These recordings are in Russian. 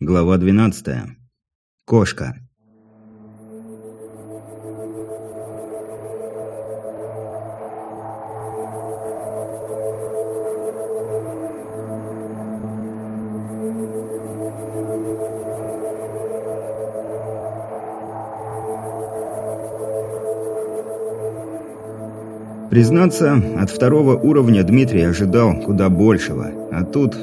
Глава 12. Кошка. Признаться, от второго уровня Дмитрий ожидал куда большего, а тут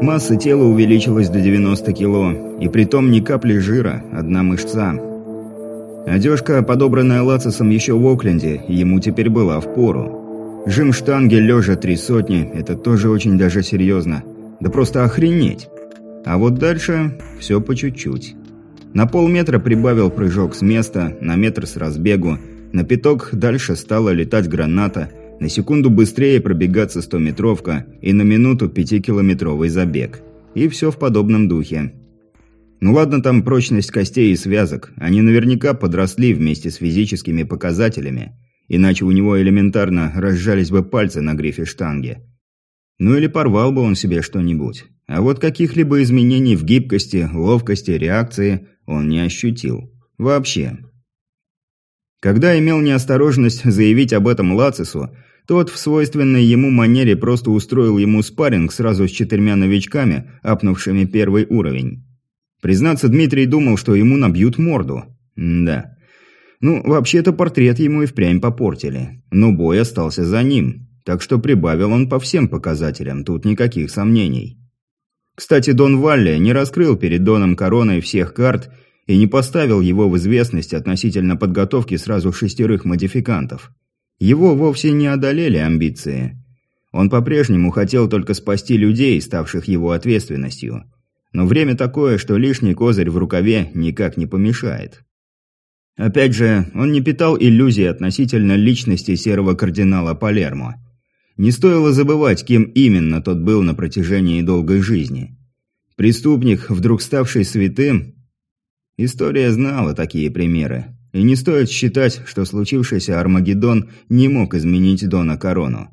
Масса тела увеличилась до 90 кило, и притом ни капли жира, одна мышца. Одежка, подобранная Лацисом еще в Окленде, ему теперь была в пору. Жим штанги лежа три сотни – это тоже очень даже серьезно. Да просто охренеть. А вот дальше все по чуть-чуть. На полметра прибавил прыжок с места, на метр с разбегу, на пяток дальше стала летать граната – на секунду быстрее пробегаться стометровка и на минуту пятикилометровый забег. И все в подобном духе. Ну ладно там прочность костей и связок, они наверняка подросли вместе с физическими показателями, иначе у него элементарно разжались бы пальцы на грифе штанги. Ну или порвал бы он себе что-нибудь. А вот каких-либо изменений в гибкости, ловкости, реакции он не ощутил. Вообще. Когда имел неосторожность заявить об этом Лацису, тот в свойственной ему манере просто устроил ему спарринг сразу с четырьмя новичками, апнувшими первый уровень. Признаться, Дмитрий думал, что ему набьют морду. М да. Ну, вообще-то портрет ему и впрямь попортили. Но бой остался за ним. Так что прибавил он по всем показателям, тут никаких сомнений. Кстати, Дон Валли не раскрыл перед Доном Короной всех карт и не поставил его в известность относительно подготовки сразу шестерых модификантов. Его вовсе не одолели амбиции. Он по-прежнему хотел только спасти людей, ставших его ответственностью. Но время такое, что лишний козырь в рукаве никак не помешает. Опять же, он не питал иллюзий относительно личности серого кардинала Палермо. Не стоило забывать, кем именно тот был на протяжении долгой жизни. Преступник, вдруг ставший святым? История знала такие примеры. И не стоит считать, что случившийся Армагеддон не мог изменить Дона Корону.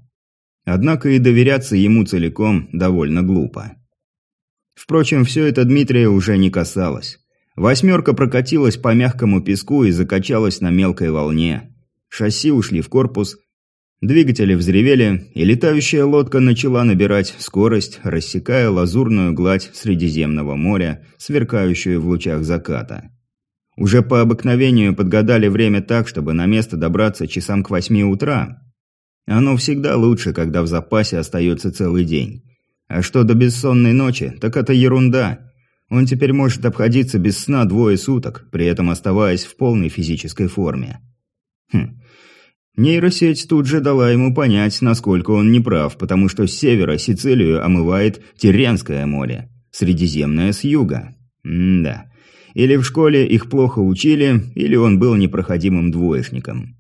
Однако и доверяться ему целиком довольно глупо. Впрочем, все это Дмитрия уже не касалось. Восьмерка прокатилась по мягкому песку и закачалась на мелкой волне. Шасси ушли в корпус, двигатели взревели, и летающая лодка начала набирать скорость, рассекая лазурную гладь Средиземного моря, сверкающую в лучах заката. Уже по обыкновению подгадали время так, чтобы на место добраться часам к восьми утра. Оно всегда лучше, когда в запасе остается целый день. А что до бессонной ночи, так это ерунда. Он теперь может обходиться без сна двое суток, при этом оставаясь в полной физической форме. Хм. Нейросеть тут же дала ему понять, насколько он неправ, потому что с севера Сицилию омывает Тиренское море, Средиземное с юга. М-да. Или в школе их плохо учили, или он был непроходимым двоечником.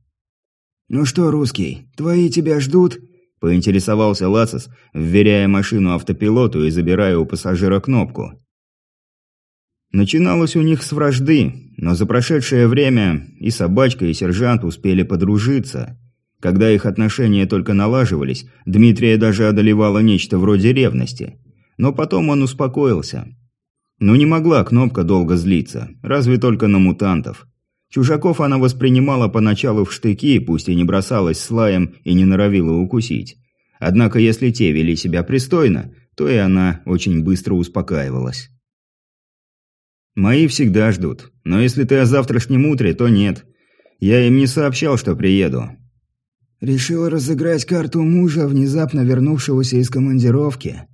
«Ну что, русский, твои тебя ждут?» – поинтересовался Лацис, вверяя машину автопилоту и забирая у пассажира кнопку. Начиналось у них с вражды, но за прошедшее время и собачка, и сержант успели подружиться. Когда их отношения только налаживались, Дмитрия даже одолевало нечто вроде ревности. Но потом он успокоился – но не могла кнопка долго злиться, разве только на мутантов. Чужаков она воспринимала поначалу в штыки, пусть и не бросалась слаем и не норовила укусить. Однако если те вели себя пристойно, то и она очень быстро успокаивалась. «Мои всегда ждут, но если ты о завтрашнем утре, то нет. Я им не сообщал, что приеду». «Решил разыграть карту мужа, внезапно вернувшегося из командировки»,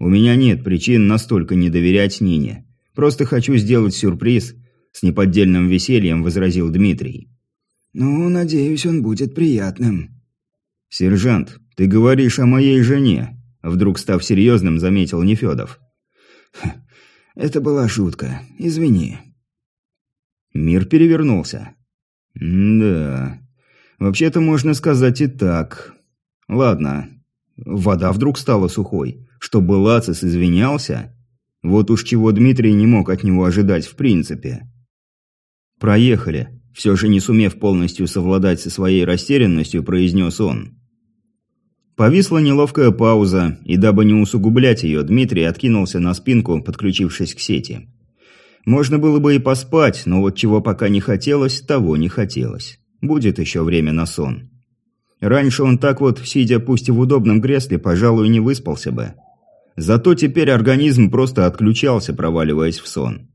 у меня нет причин настолько не доверять Нине. Просто хочу сделать сюрприз», – с неподдельным весельем возразил Дмитрий. «Ну, надеюсь, он будет приятным». «Сержант, ты говоришь о моей жене», – вдруг став серьезным, заметил Нефедов. «Это была шутка. Извини». Мир перевернулся. «Да, вообще-то можно сказать и так. Ладно, вода вдруг стала сухой чтобы Лацис извинялся? Вот уж чего Дмитрий не мог от него ожидать в принципе. «Проехали», все же не сумев полностью совладать со своей растерянностью, произнес он. Повисла неловкая пауза, и дабы не усугублять ее, Дмитрий откинулся на спинку, подключившись к сети. Можно было бы и поспать, но вот чего пока не хотелось, того не хотелось. Будет еще время на сон. Раньше он так вот, сидя пусть и в удобном кресле, пожалуй, не выспался бы. Зато теперь организм просто отключался, проваливаясь в сон.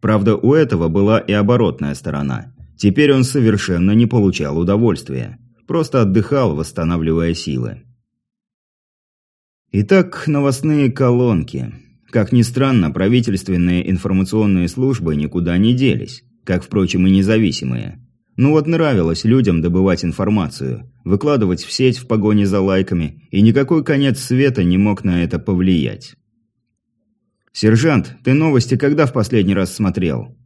Правда, у этого была и оборотная сторона. Теперь он совершенно не получал удовольствия. Просто отдыхал, восстанавливая силы. Итак, новостные колонки. Как ни странно, правительственные информационные службы никуда не делись, как, впрочем, и независимые. Ну вот нравилось людям добывать информацию, выкладывать в сеть в погоне за лайками, и никакой конец света не мог на это повлиять. «Сержант, ты новости когда в последний раз смотрел?»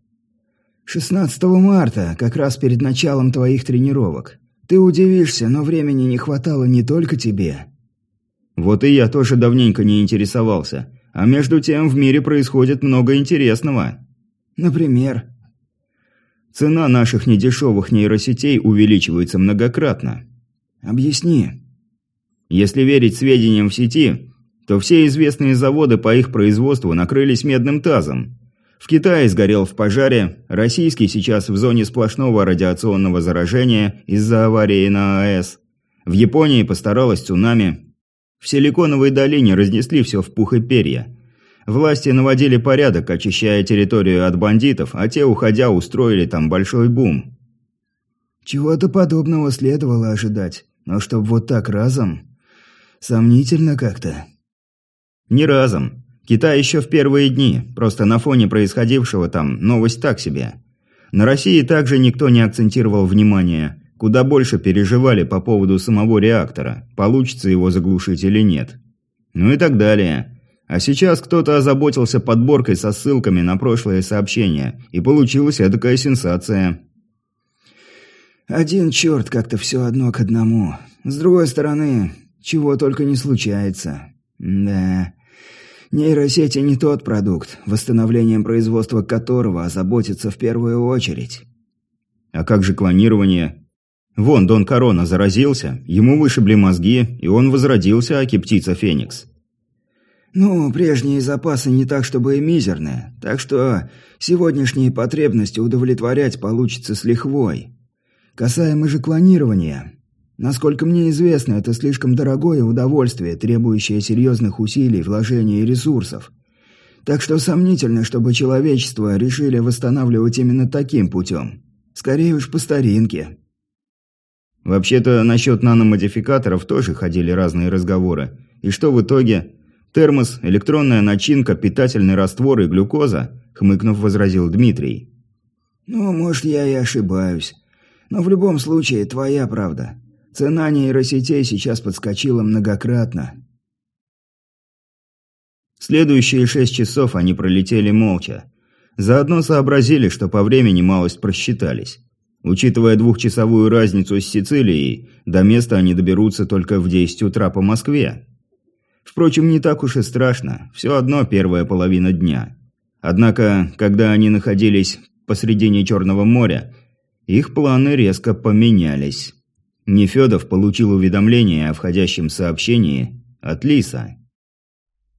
«16 марта, как раз перед началом твоих тренировок. Ты удивишься, но времени не хватало не только тебе». Вот и я тоже давненько не интересовался. А между тем в мире происходит много интересного. Например? Цена наших недешевых нейросетей увеличивается многократно. Объясни. Если верить сведениям в сети, то все известные заводы по их производству накрылись медным тазом. В Китае сгорел в пожаре, российский сейчас в зоне сплошного радиационного заражения из-за аварии на АЭС. В Японии постаралась цунами, в Силиконовой долине разнесли все в пух и перья. Власти наводили порядок, очищая территорию от бандитов, а те, уходя, устроили там большой бум. Чего-то подобного следовало ожидать, но чтоб вот так разом... Сомнительно как-то. Не разом. Китай еще в первые дни, просто на фоне происходившего там новость так себе. На России также никто не акцентировал внимание. Куда больше переживали по поводу самого реактора, получится его заглушить или нет. Ну и так далее. А сейчас кто-то озаботился подборкой со ссылками на прошлые сообщения, и получилась эдакая сенсация. Один черт как-то все одно к одному. С другой стороны, чего только не случается. Да, нейросети не тот продукт, восстановлением производства которого озаботится в первую очередь. А как же клонирование? Вон, Дон Корона заразился, ему вышибли мозги, и он возродился, аки птица Феникс. Ну, прежние запасы не так, чтобы и мизерные, так что сегодняшние потребности удовлетворять получится с лихвой. Касаемо же клонирования. Насколько мне известно, это слишком дорогое удовольствие, требующее серьезных усилий, вложений и ресурсов. Так что сомнительно, чтобы человечество решили восстанавливать именно таким путем. Скорее уж по старинке. Вообще-то насчет наномодификаторов тоже ходили разные разговоры. И что в итоге? Термос, электронная начинка, питательный раствор и глюкоза, хмыкнув, возразил Дмитрий. Ну, может, я и ошибаюсь. Но в любом случае, твоя правда. Цена нейросетей сейчас подскочила многократно. Следующие шесть часов они пролетели молча. Заодно сообразили, что по времени малость просчитались. Учитывая двухчасовую разницу с Сицилией, до места они доберутся только в 10 утра по Москве. Впрочем, не так уж и страшно, все одно первая половина дня. Однако, когда они находились посредине Черного моря, их планы резко поменялись. Нефедов получил уведомление о входящем сообщении от Лиса.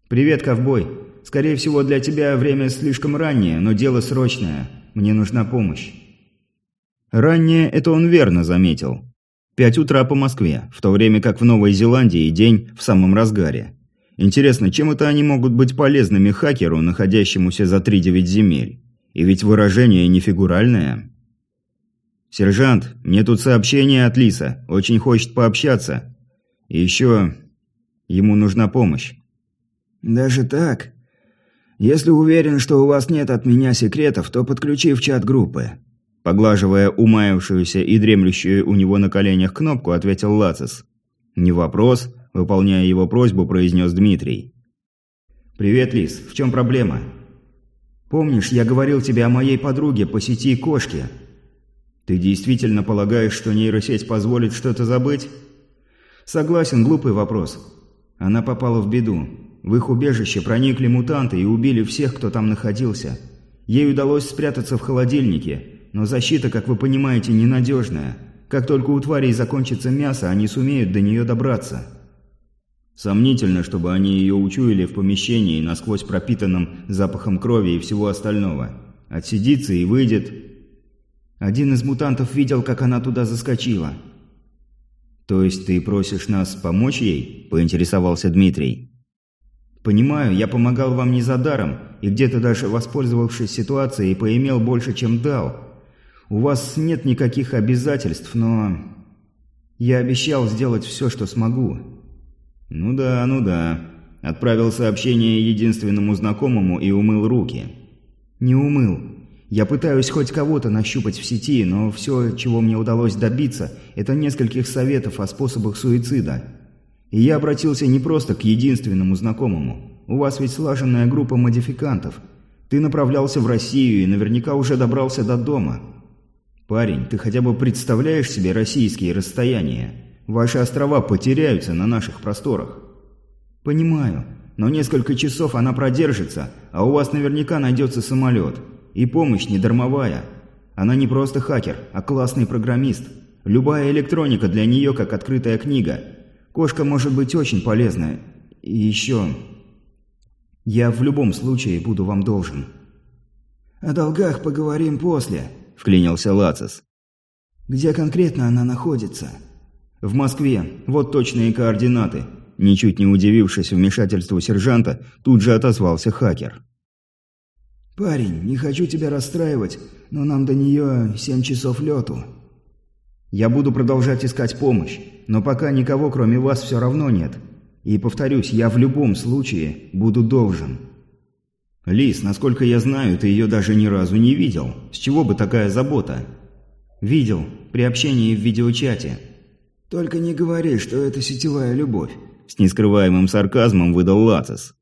«Привет, ковбой. Скорее всего, для тебя время слишком раннее, но дело срочное. Мне нужна помощь». Ранее это он верно заметил. Пять утра по Москве, в то время как в Новой Зеландии день в самом разгаре. Интересно, чем это они могут быть полезными хакеру, находящемуся за три-девять земель? И ведь выражение не фигуральное. «Сержант, мне тут сообщение от Лиса. Очень хочет пообщаться. И еще... Ему нужна помощь». «Даже так? Если уверен, что у вас нет от меня секретов, то подключи в чат группы. Поглаживая умаявшуюся и дремлющую у него на коленях кнопку, ответил Лацис. «Не вопрос», – выполняя его просьбу, произнес Дмитрий. «Привет, Лис. В чем проблема?» «Помнишь, я говорил тебе о моей подруге по сети кошки?» «Ты действительно полагаешь, что нейросеть позволит что-то забыть?» «Согласен, глупый вопрос. Она попала в беду. В их убежище проникли мутанты и убили всех, кто там находился. Ей удалось спрятаться в холодильнике, но защита, как вы понимаете, ненадежная. Как только у тварей закончится мясо, они сумеют до нее добраться». Сомнительно, чтобы они ее учуяли в помещении, насквозь пропитанном запахом крови и всего остального. Отсидится и выйдет. Один из мутантов видел, как она туда заскочила. «То есть ты просишь нас помочь ей?» – поинтересовался Дмитрий. «Понимаю, я помогал вам не за даром, и где-то даже воспользовавшись ситуацией, поимел больше, чем дал. У вас нет никаких обязательств, но... Я обещал сделать все, что смогу». «Ну да, ну да». Отправил сообщение единственному знакомому и умыл руки. «Не умыл. Я пытаюсь хоть кого-то нащупать в сети, но все, чего мне удалось добиться, это нескольких советов о способах суицида. И я обратился не просто к единственному знакомому. У вас ведь слаженная группа модификантов. Ты направлялся в Россию и наверняка уже добрался до дома. Парень, ты хотя бы представляешь себе российские расстояния? Ваши острова потеряются на наших просторах. Понимаю, но несколько часов она продержится, а у вас наверняка найдется самолет. И помощь не дармовая. Она не просто хакер, а классный программист. Любая электроника для нее как открытая книга. Кошка может быть очень полезная. И еще... Я в любом случае буду вам должен. «О долгах поговорим после», — вклинился Лацис. «Где конкретно она находится?» «В Москве. Вот точные координаты». Ничуть не удивившись вмешательству сержанта, тут же отозвался хакер. «Парень, не хочу тебя расстраивать, но нам до нее семь часов лету». «Я буду продолжать искать помощь, но пока никого кроме вас все равно нет. И повторюсь, я в любом случае буду должен». «Лис, насколько я знаю, ты ее даже ни разу не видел. С чего бы такая забота?» «Видел. При общении в видеочате». «Только не говори, что это сетевая любовь», — с нескрываемым сарказмом выдал Лацис.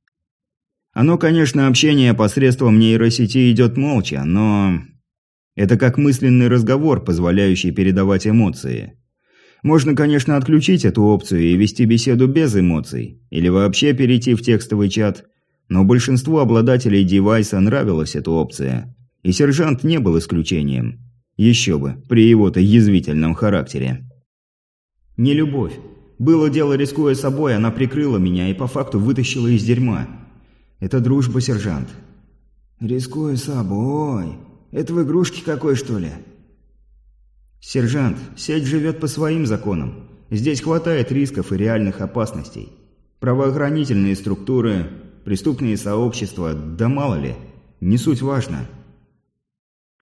Оно, конечно, общение посредством нейросети идет молча, но... Это как мысленный разговор, позволяющий передавать эмоции. Можно, конечно, отключить эту опцию и вести беседу без эмоций, или вообще перейти в текстовый чат, но большинству обладателей девайса нравилась эта опция, и сержант не был исключением. Еще бы, при его-то язвительном характере. Не любовь. Было дело, рискуя собой, она прикрыла меня и по факту вытащила из дерьма. Это дружба, сержант». «Рискуя собой. Это в игрушке какой, что ли?» «Сержант, сеть живет по своим законам. Здесь хватает рисков и реальных опасностей. Правоохранительные структуры, преступные сообщества, да мало ли. Не суть важно».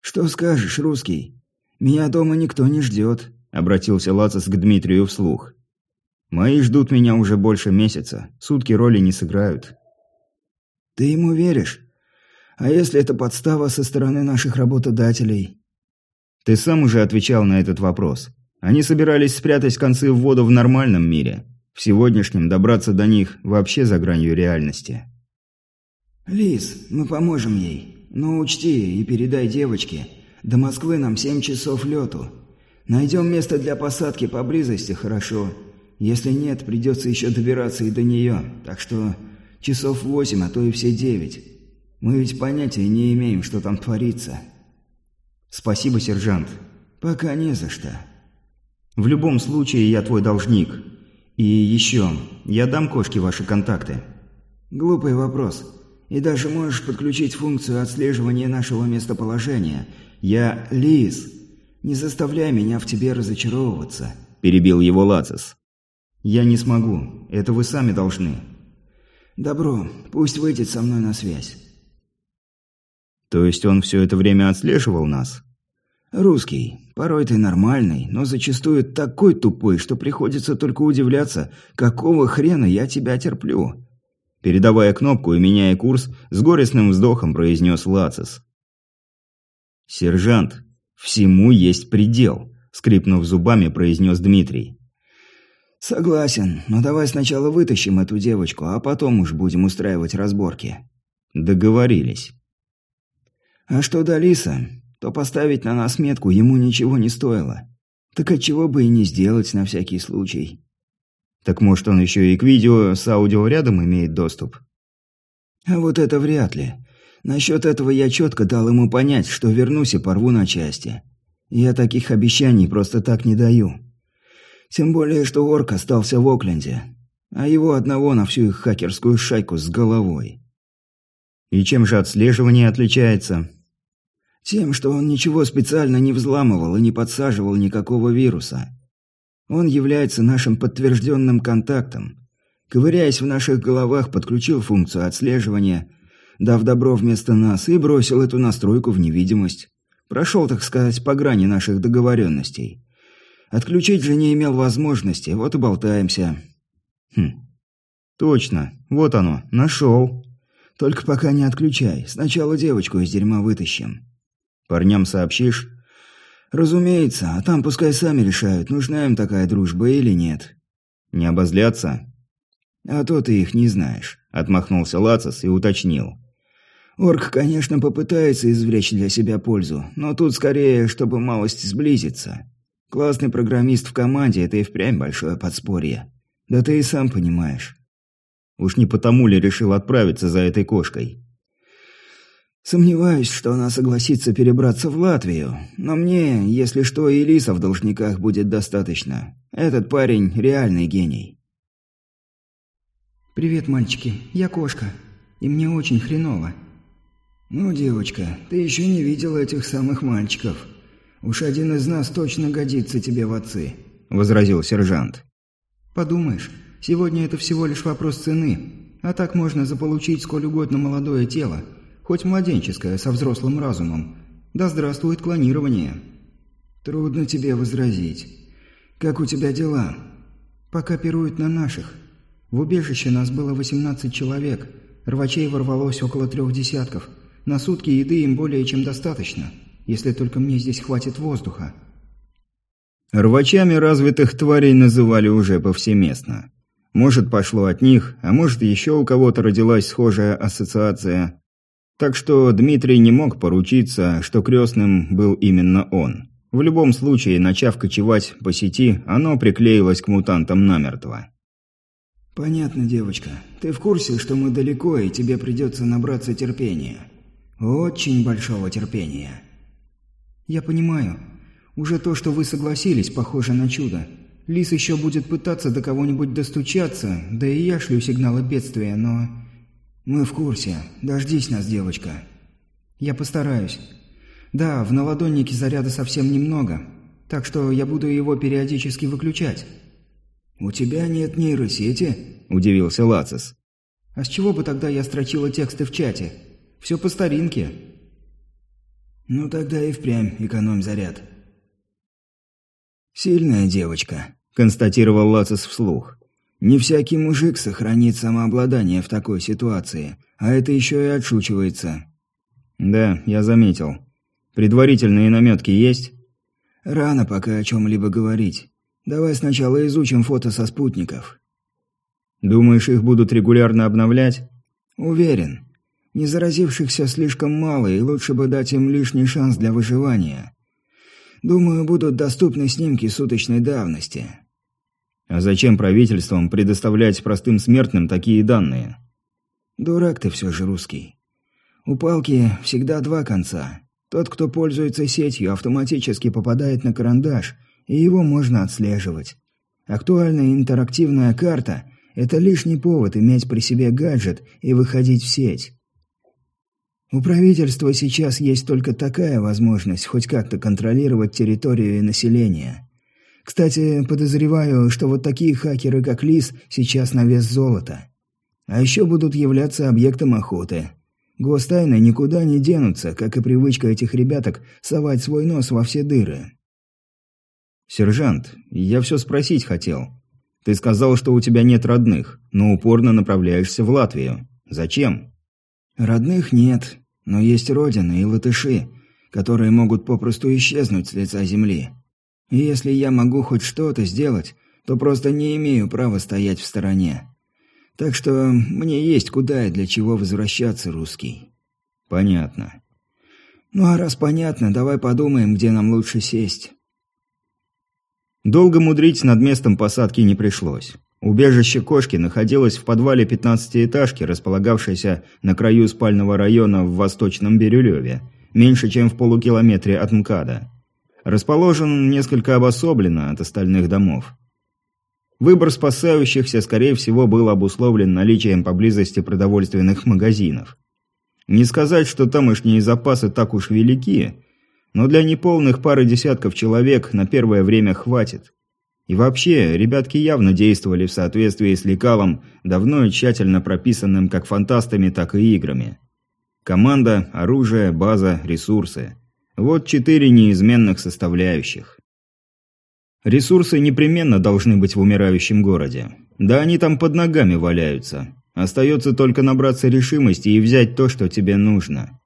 «Что скажешь, русский? Меня дома никто не ждет», — обратился Лацис к Дмитрию вслух. «Мои ждут меня уже больше месяца. Сутки роли не сыграют». Ты ему веришь? А если это подстава со стороны наших работодателей? Ты сам уже отвечал на этот вопрос. Они собирались спрятать концы в воду в нормальном мире. В сегодняшнем добраться до них вообще за гранью реальности. Лис, мы поможем ей. Но учти и передай девочке. До Москвы нам семь часов лету. Найдем место для посадки поблизости, хорошо. Если нет, придется еще добираться и до нее. Так что Часов восемь, а то и все девять. Мы ведь понятия не имеем, что там творится. Спасибо, сержант. Пока не за что. В любом случае, я твой должник. И еще, я дам кошке ваши контакты. Глупый вопрос. И даже можешь подключить функцию отслеживания нашего местоположения. Я Лис. Не заставляй меня в тебе разочаровываться. Перебил его Лацис. Я не смогу. Это вы сами должны. «Добро, пусть выйдет со мной на связь». «То есть он все это время отслеживал нас?» «Русский. Порой ты нормальный, но зачастую такой тупой, что приходится только удивляться, какого хрена я тебя терплю». Передавая кнопку и меняя курс, с горестным вздохом произнес Лацис. «Сержант, всему есть предел», — скрипнув зубами, произнес Дмитрий. «Согласен, но давай сначала вытащим эту девочку, а потом уж будем устраивать разборки». «Договорились». «А что до Лиса, то поставить на нас метку ему ничего не стоило. Так отчего бы и не сделать на всякий случай». «Так может он еще и к видео с аудио рядом имеет доступ?» «А вот это вряд ли. Насчет этого я четко дал ему понять, что вернусь и порву на части. Я таких обещаний просто так не даю». Тем более, что орк остался в Окленде. а его одного на всю их хакерскую шайку с головой. И чем же отслеживание отличается? Тем, что он ничего специально не взламывал и не подсаживал никакого вируса. Он является нашим подтвержденным контактом. Ковыряясь в наших головах, подключил функцию отслеживания, дав добро вместо нас, и бросил эту настройку в невидимость. Прошел, так сказать, по грани наших договоренностей. Отключить же не имел возможности, вот и болтаемся. Хм. Точно. Вот оно. Нашел. Только пока не отключай. Сначала девочку из дерьма вытащим. Парням сообщишь? Разумеется, а там пускай сами решают, нужна им такая дружба или нет. Не обозлятся? А то ты их не знаешь. Отмахнулся Лацис и уточнил. Орк, конечно, попытается извлечь для себя пользу, но тут скорее, чтобы малость сблизиться. Классный программист в команде – это и впрямь большое подспорье. Да ты и сам понимаешь. Уж не потому ли решил отправиться за этой кошкой? Сомневаюсь, что она согласится перебраться в Латвию, но мне, если что, и Лиса в должниках будет достаточно. Этот парень – реальный гений. «Привет, мальчики. Я кошка. И мне очень хреново». «Ну, девочка, ты еще не видела этих самых мальчиков. Уж один из нас точно годится тебе в отцы», – возразил сержант. Подумаешь, сегодня это всего лишь вопрос цены, а так можно заполучить сколь угодно молодое тело, хоть младенческое, со взрослым разумом. Да здравствует клонирование. Трудно тебе возразить. Как у тебя дела? Пока пируют на наших. В убежище нас было 18 человек, рвачей ворвалось около трех десятков. На сутки еды им более чем достаточно, если только мне здесь хватит воздуха. Рвачами развитых тварей называли уже повсеместно. Может, пошло от них, а может, еще у кого-то родилась схожая ассоциация. Так что Дмитрий не мог поручиться, что крестным был именно он. В любом случае, начав кочевать по сети, оно приклеилось к мутантам намертво. «Понятно, девочка. Ты в курсе, что мы далеко, и тебе придется набраться терпения? Очень большого терпения». «Я понимаю. Уже то, что вы согласились, похоже на чудо. Лис еще будет пытаться до кого-нибудь достучаться, да и я шлю сигналы бедствия, но... Мы в курсе. Дождись нас, девочка. Я постараюсь. Да, в наладоннике заряда совсем немного, так что я буду его периодически выключать. «У тебя нет нейросети?» – удивился Лацис. «А с чего бы тогда я строчила тексты в чате? Все по старинке». «Ну тогда и впрямь экономь заряд», «Сильная девочка», – констатировал Лацис вслух. «Не всякий мужик сохранит самообладание в такой ситуации, а это еще и отшучивается». «Да, я заметил. Предварительные наметки есть?» «Рано пока о чем-либо говорить. Давай сначала изучим фото со спутников». «Думаешь, их будут регулярно обновлять?» «Уверен. Не заразившихся слишком мало, и лучше бы дать им лишний шанс для выживания. Думаю, будут доступны снимки суточной давности. А зачем правительствам предоставлять простым смертным такие данные? Дурак ты все же русский. У палки всегда два конца. Тот, кто пользуется сетью, автоматически попадает на карандаш, и его можно отслеживать. Актуальная интерактивная карта – это лишний повод иметь при себе гаджет и выходить в сеть. У правительства сейчас есть только такая возможность хоть как-то контролировать территорию и население. Кстати, подозреваю, что вот такие хакеры, как Лис, сейчас на вес золота. А еще будут являться объектом охоты. Гостайны никуда не денутся, как и привычка этих ребяток совать свой нос во все дыры. «Сержант, я все спросить хотел. Ты сказал, что у тебя нет родных, но упорно направляешься в Латвию. Зачем?» «Родных нет. Но есть родины и латыши, которые могут попросту исчезнуть с лица земли. И если я могу хоть что-то сделать, то просто не имею права стоять в стороне. Так что мне есть куда и для чего возвращаться, русский. Понятно. Ну а раз понятно, давай подумаем, где нам лучше сесть. Долго мудрить над местом посадки не пришлось. Убежище кошки находилось в подвале пятнадцатиэтажки, располагавшейся на краю спального района в Восточном Бирюлеве, меньше чем в полукилометре от МКАДа. Расположен несколько обособленно от остальных домов. Выбор спасающихся, скорее всего, был обусловлен наличием поблизости продовольственных магазинов. Не сказать, что тамошние запасы так уж велики, но для неполных пары десятков человек на первое время хватит. И вообще, ребятки явно действовали в соответствии с лекалом, давно и тщательно прописанным как фантастами, так и играми. Команда, оружие, база, ресурсы. Вот четыре неизменных составляющих. Ресурсы непременно должны быть в умирающем городе. Да они там под ногами валяются. Остается только набраться решимости и взять то, что тебе нужно.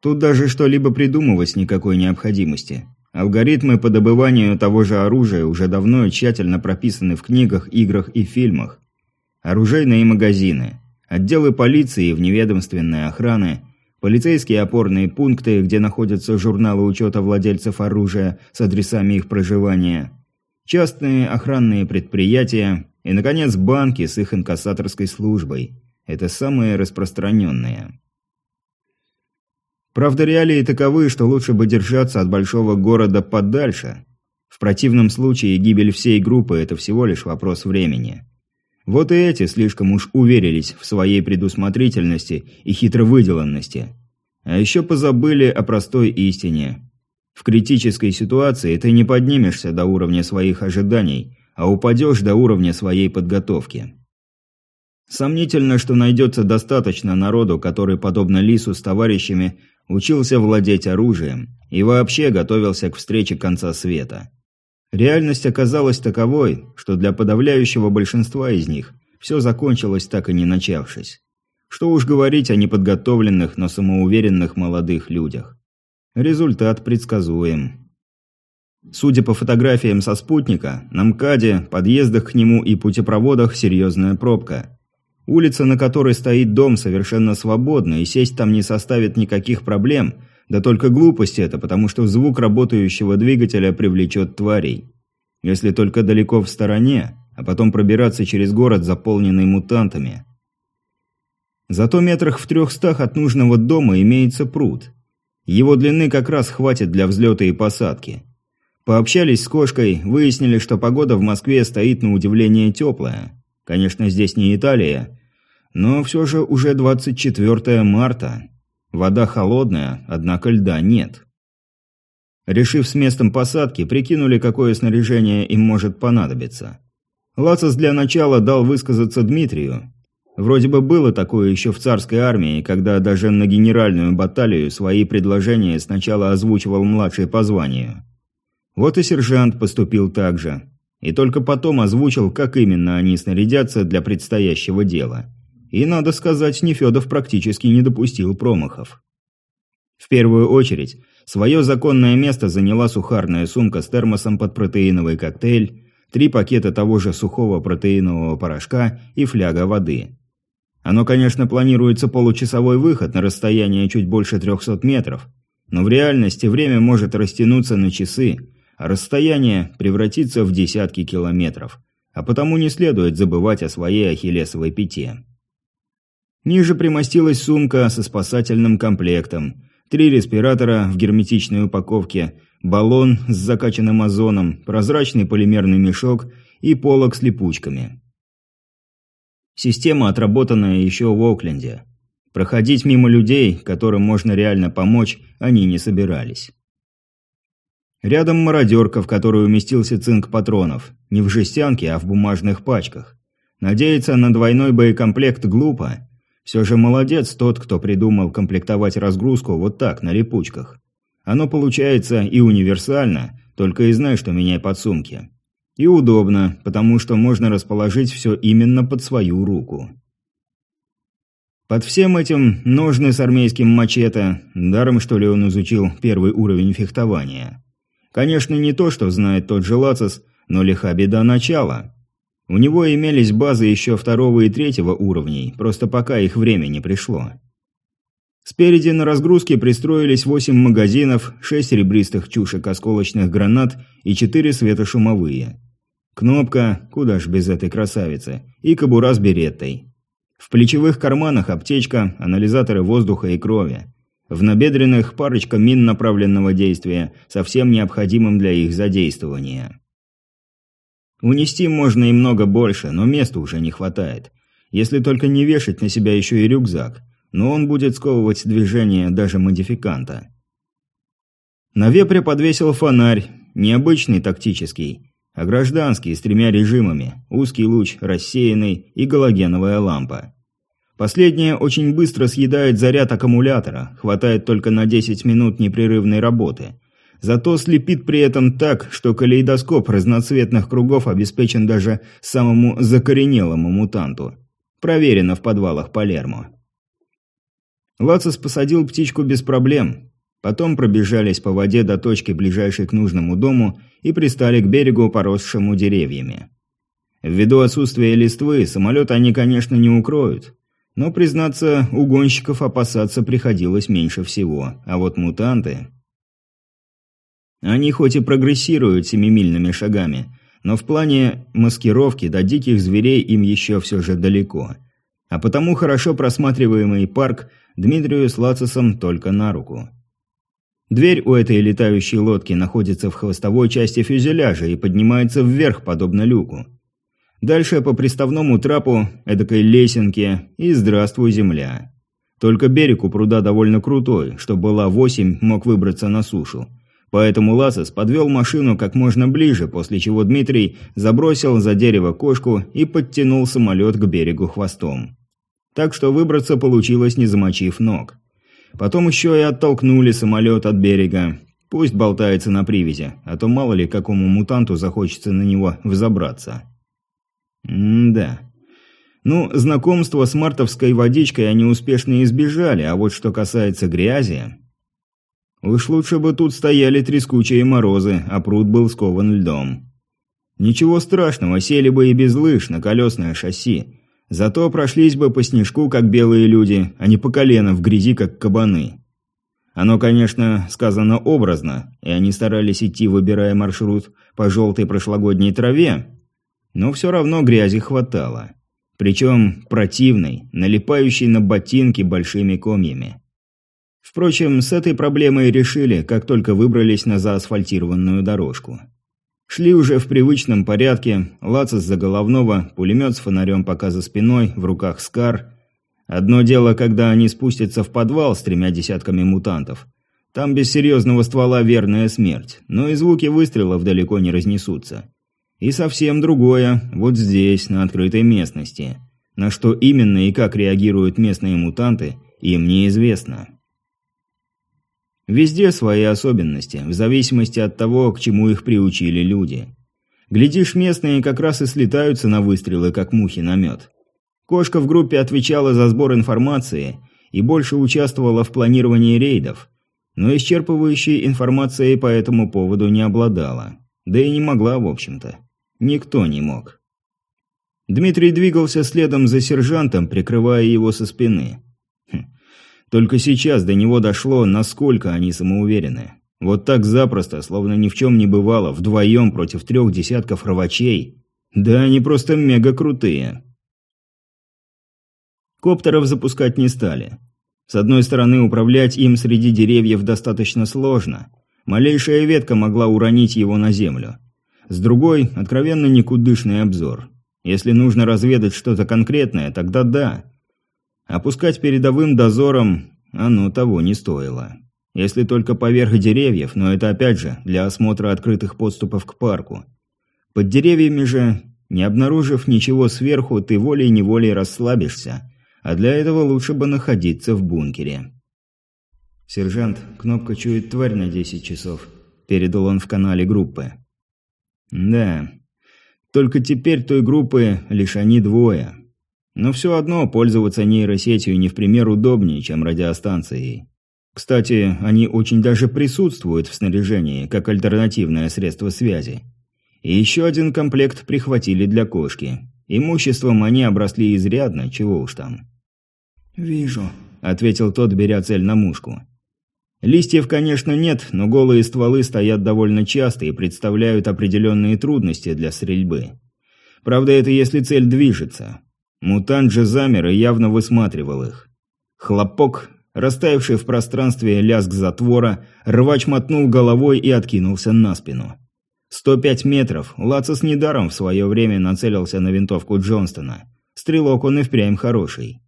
Тут даже что-либо придумывать никакой необходимости. Алгоритмы по добыванию того же оружия уже давно и тщательно прописаны в книгах, играх и фильмах. Оружейные магазины, отделы полиции и вневедомственной охраны, полицейские опорные пункты, где находятся журналы учета владельцев оружия с адресами их проживания, частные охранные предприятия и, наконец, банки с их инкассаторской службой. Это самые распространенные. Правда, реалии таковы, что лучше бы держаться от большого города подальше. В противном случае гибель всей группы – это всего лишь вопрос времени. Вот и эти слишком уж уверились в своей предусмотрительности и хитровыделанности. А еще позабыли о простой истине. В критической ситуации ты не поднимешься до уровня своих ожиданий, а упадешь до уровня своей подготовки. Сомнительно, что найдется достаточно народу, который, подобно Лису с товарищами, учился владеть оружием и вообще готовился к встрече конца света. Реальность оказалась таковой, что для подавляющего большинства из них все закончилось так и не начавшись. Что уж говорить о неподготовленных, но самоуверенных молодых людях. Результат предсказуем. Судя по фотографиям со спутника, на МКАДе, подъездах к нему и путепроводах серьезная пробка. Улица, на которой стоит дом, совершенно свободна, и сесть там не составит никаких проблем, да только глупость это, потому что звук работающего двигателя привлечет тварей. Если только далеко в стороне, а потом пробираться через город, заполненный мутантами. Зато метрах в трехстах от нужного дома имеется пруд. Его длины как раз хватит для взлета и посадки. Пообщались с кошкой, выяснили, что погода в Москве стоит на удивление теплая. Конечно, здесь не Италия, но все же уже 24 марта. Вода холодная, однако льда нет. Решив с местом посадки, прикинули, какое снаряжение им может понадобиться. Лацис для начала дал высказаться Дмитрию. Вроде бы было такое еще в царской армии, когда даже на генеральную баталию свои предложения сначала озвучивал младший по званию. Вот и сержант поступил так же. И только потом озвучил, как именно они снарядятся для предстоящего дела. И, надо сказать, Нефедов практически не допустил промахов. В первую очередь, свое законное место заняла сухарная сумка с термосом под протеиновый коктейль, три пакета того же сухого протеинового порошка и фляга воды. Оно, конечно, планируется получасовой выход на расстояние чуть больше 300 метров, но в реальности время может растянуться на часы, а расстояние превратиться в десятки километров, а потому не следует забывать о своей ахиллесовой пяте. Ниже примостилась сумка со спасательным комплектом, три респиратора в герметичной упаковке, баллон с закачанным озоном, прозрачный полимерный мешок и полок с липучками. Система, отработанная еще в Окленде. Проходить мимо людей, которым можно реально помочь, они не собирались. Рядом мародерка, в которой уместился цинк патронов. Не в жестянке, а в бумажных пачках. Надеяться на двойной боекомплект глупо. Все же молодец тот, кто придумал комплектовать разгрузку вот так, на липучках. Оно получается и универсально, только и знай, что меняй подсумки. И удобно, потому что можно расположить все именно под свою руку. Под всем этим ножны с армейским мачете, даром что ли он изучил первый уровень фехтования. Конечно, не то, что знает тот же Лацис, но лиха беда начала. У него имелись базы еще второго и третьего уровней, просто пока их время не пришло. Спереди на разгрузке пристроились восемь магазинов, шесть ребристых чушек осколочных гранат и четыре светошумовые. Кнопка, куда ж без этой красавицы, и кобура с береттой. В плечевых карманах аптечка, анализаторы воздуха и крови. В набедренных парочка мин направленного действия, совсем необходимым для их задействования. Унести можно и много больше, но места уже не хватает. Если только не вешать на себя еще и рюкзак, но он будет сковывать движение даже модификанта. На вепре подвесил фонарь, необычный тактический, а гражданский с тремя режимами, узкий луч, рассеянный и галогеновая лампа. Последняя очень быстро съедает заряд аккумулятора, хватает только на 10 минут непрерывной работы. Зато слепит при этом так, что калейдоскоп разноцветных кругов обеспечен даже самому закоренелому мутанту. Проверено в подвалах Палермо. Лацис посадил птичку без проблем. Потом пробежались по воде до точки, ближайшей к нужному дому, и пристали к берегу, поросшему деревьями. Ввиду отсутствия листвы, самолет они, конечно, не укроют. Но, признаться, угонщиков опасаться приходилось меньше всего. А вот мутанты... Они хоть и прогрессируют семимильными шагами, но в плане маскировки до диких зверей им еще все же далеко. А потому хорошо просматриваемый парк Дмитрию с Лацисом только на руку. Дверь у этой летающей лодки находится в хвостовой части фюзеляжа и поднимается вверх, подобно люку. Дальше по приставному трапу, эдакой лесенке, и здравствуй, земля. Только берег у пруда довольно крутой, что была 8, мог выбраться на сушу. Поэтому Ласос подвел машину как можно ближе, после чего Дмитрий забросил за дерево кошку и подтянул самолет к берегу хвостом. Так что выбраться получилось, не замочив ног. Потом еще и оттолкнули самолет от берега. Пусть болтается на привязи, а то мало ли какому мутанту захочется на него взобраться. М-да. Ну, знакомство с мартовской водичкой они успешно избежали, а вот что касается грязи... Уж лучше бы тут стояли трескучие морозы, а пруд был скован льдом. Ничего страшного, сели бы и без лыж на колесное шасси. Зато прошлись бы по снежку, как белые люди, а не по колено в грязи, как кабаны. Оно, конечно, сказано образно, и они старались идти, выбирая маршрут по желтой прошлогодней траве, но все равно грязи хватало. Причем противной, налипающей на ботинки большими комьями. Впрочем, с этой проблемой решили, как только выбрались на заасфальтированную дорожку. Шли уже в привычном порядке, лацас за головного, пулемет с фонарем пока за спиной, в руках Скар. Одно дело, когда они спустятся в подвал с тремя десятками мутантов. Там без серьезного ствола верная смерть, но и звуки выстрелов далеко не разнесутся. И совсем другое, вот здесь, на открытой местности. На что именно и как реагируют местные мутанты, им неизвестно. Везде свои особенности, в зависимости от того, к чему их приучили люди. Глядишь, местные как раз и слетаются на выстрелы, как мухи на мед. Кошка в группе отвечала за сбор информации и больше участвовала в планировании рейдов, но исчерпывающей информацией по этому поводу не обладала. Да и не могла, в общем-то. Никто не мог. Дмитрий двигался следом за сержантом, прикрывая его со спины. Только сейчас до него дошло, насколько они самоуверены. Вот так запросто, словно ни в чем не бывало, вдвоем против трех десятков рвачей. Да они просто мега крутые. Коптеров запускать не стали. С одной стороны, управлять им среди деревьев достаточно сложно. Малейшая ветка могла уронить его на землю. С другой, откровенно никудышный обзор. Если нужно разведать что-то конкретное, тогда да. Опускать передовым дозором оно того не стоило. Если только поверх деревьев, но это опять же для осмотра открытых подступов к парку. Под деревьями же, не обнаружив ничего сверху, ты волей-неволей расслабишься, а для этого лучше бы находиться в бункере. «Сержант, кнопка чует тварь на 10 часов», – передал он в канале группы. «Да, только теперь той группы лишь они двое. Но все одно пользоваться нейросетью не в пример удобнее, чем радиостанцией. Кстати, они очень даже присутствуют в снаряжении, как альтернативное средство связи. И еще один комплект прихватили для кошки. Имуществом они обросли изрядно, чего уж там. «Вижу», — ответил тот, беря цель на мушку. Листьев, конечно, нет, но голые стволы стоят довольно часто и представляют определенные трудности для стрельбы. Правда, это если цель движется. Мутант же замер и явно высматривал их. Хлопок, растаявший в пространстве лязг затвора, рвач мотнул головой и откинулся на спину. 105 метров. Лацис недаром в свое время нацелился на винтовку Джонстона. Стрелок он и впрямь хороший.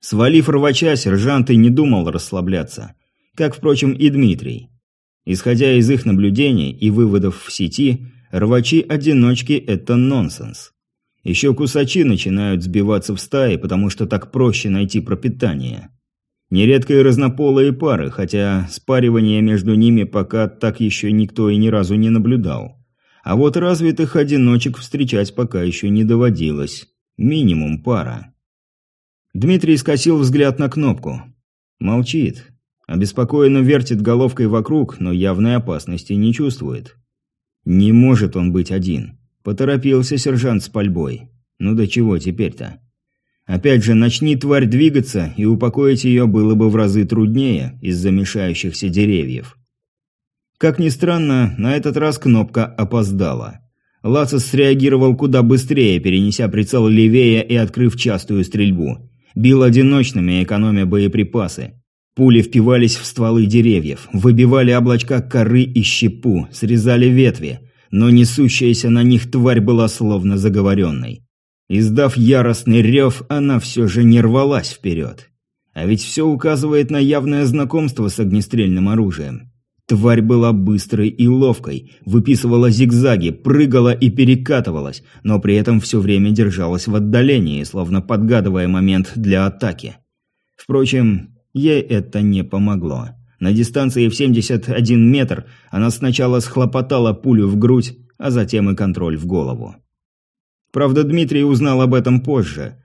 Свалив рвача, сержант и не думал расслабляться. Как, впрочем, и Дмитрий. Исходя из их наблюдений и выводов в сети, рвачи-одиночки – это нонсенс. Еще кусачи начинают сбиваться в стаи, потому что так проще найти пропитание. Нередко и разнополые пары, хотя спаривания между ними пока так еще никто и ни разу не наблюдал. А вот развитых одиночек встречать пока еще не доводилось. Минимум пара. Дмитрий скосил взгляд на кнопку. Молчит. Обеспокоенно вертит головкой вокруг, но явной опасности не чувствует. Не может он быть один. Поторопился сержант с пальбой. Ну до чего теперь-то? Опять же, начни тварь двигаться, и упокоить ее было бы в разы труднее из-за мешающихся деревьев. Как ни странно, на этот раз кнопка опоздала. Лацис среагировал куда быстрее, перенеся прицел левее и открыв частую стрельбу. Бил одиночными, экономя боеприпасы. Пули впивались в стволы деревьев, выбивали облачка коры и щепу, срезали ветви, но несущаяся на них тварь была словно заговоренной. Издав яростный рев, она все же не рвалась вперед. А ведь все указывает на явное знакомство с огнестрельным оружием. Тварь была быстрой и ловкой, выписывала зигзаги, прыгала и перекатывалась, но при этом все время держалась в отдалении, словно подгадывая момент для атаки. Впрочем, ей это не помогло. На дистанции в 71 метр она сначала схлопотала пулю в грудь, а затем и контроль в голову. Правда, Дмитрий узнал об этом позже,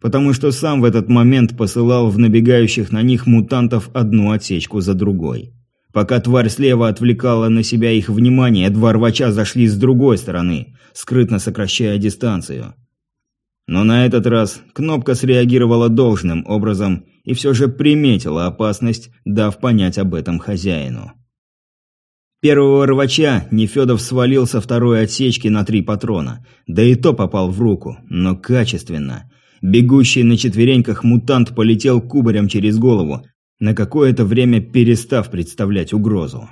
потому что сам в этот момент посылал в набегающих на них мутантов одну отсечку за другой. Пока тварь слева отвлекала на себя их внимание, два рвача зашли с другой стороны, скрытно сокращая дистанцию. Но на этот раз кнопка среагировала должным образом и все же приметила опасность, дав понять об этом хозяину. Первого рвача Нефедов свалил со второй отсечки на три патрона. Да и то попал в руку, но качественно. Бегущий на четвереньках мутант полетел кубарем через голову, на какое-то время перестав представлять угрозу.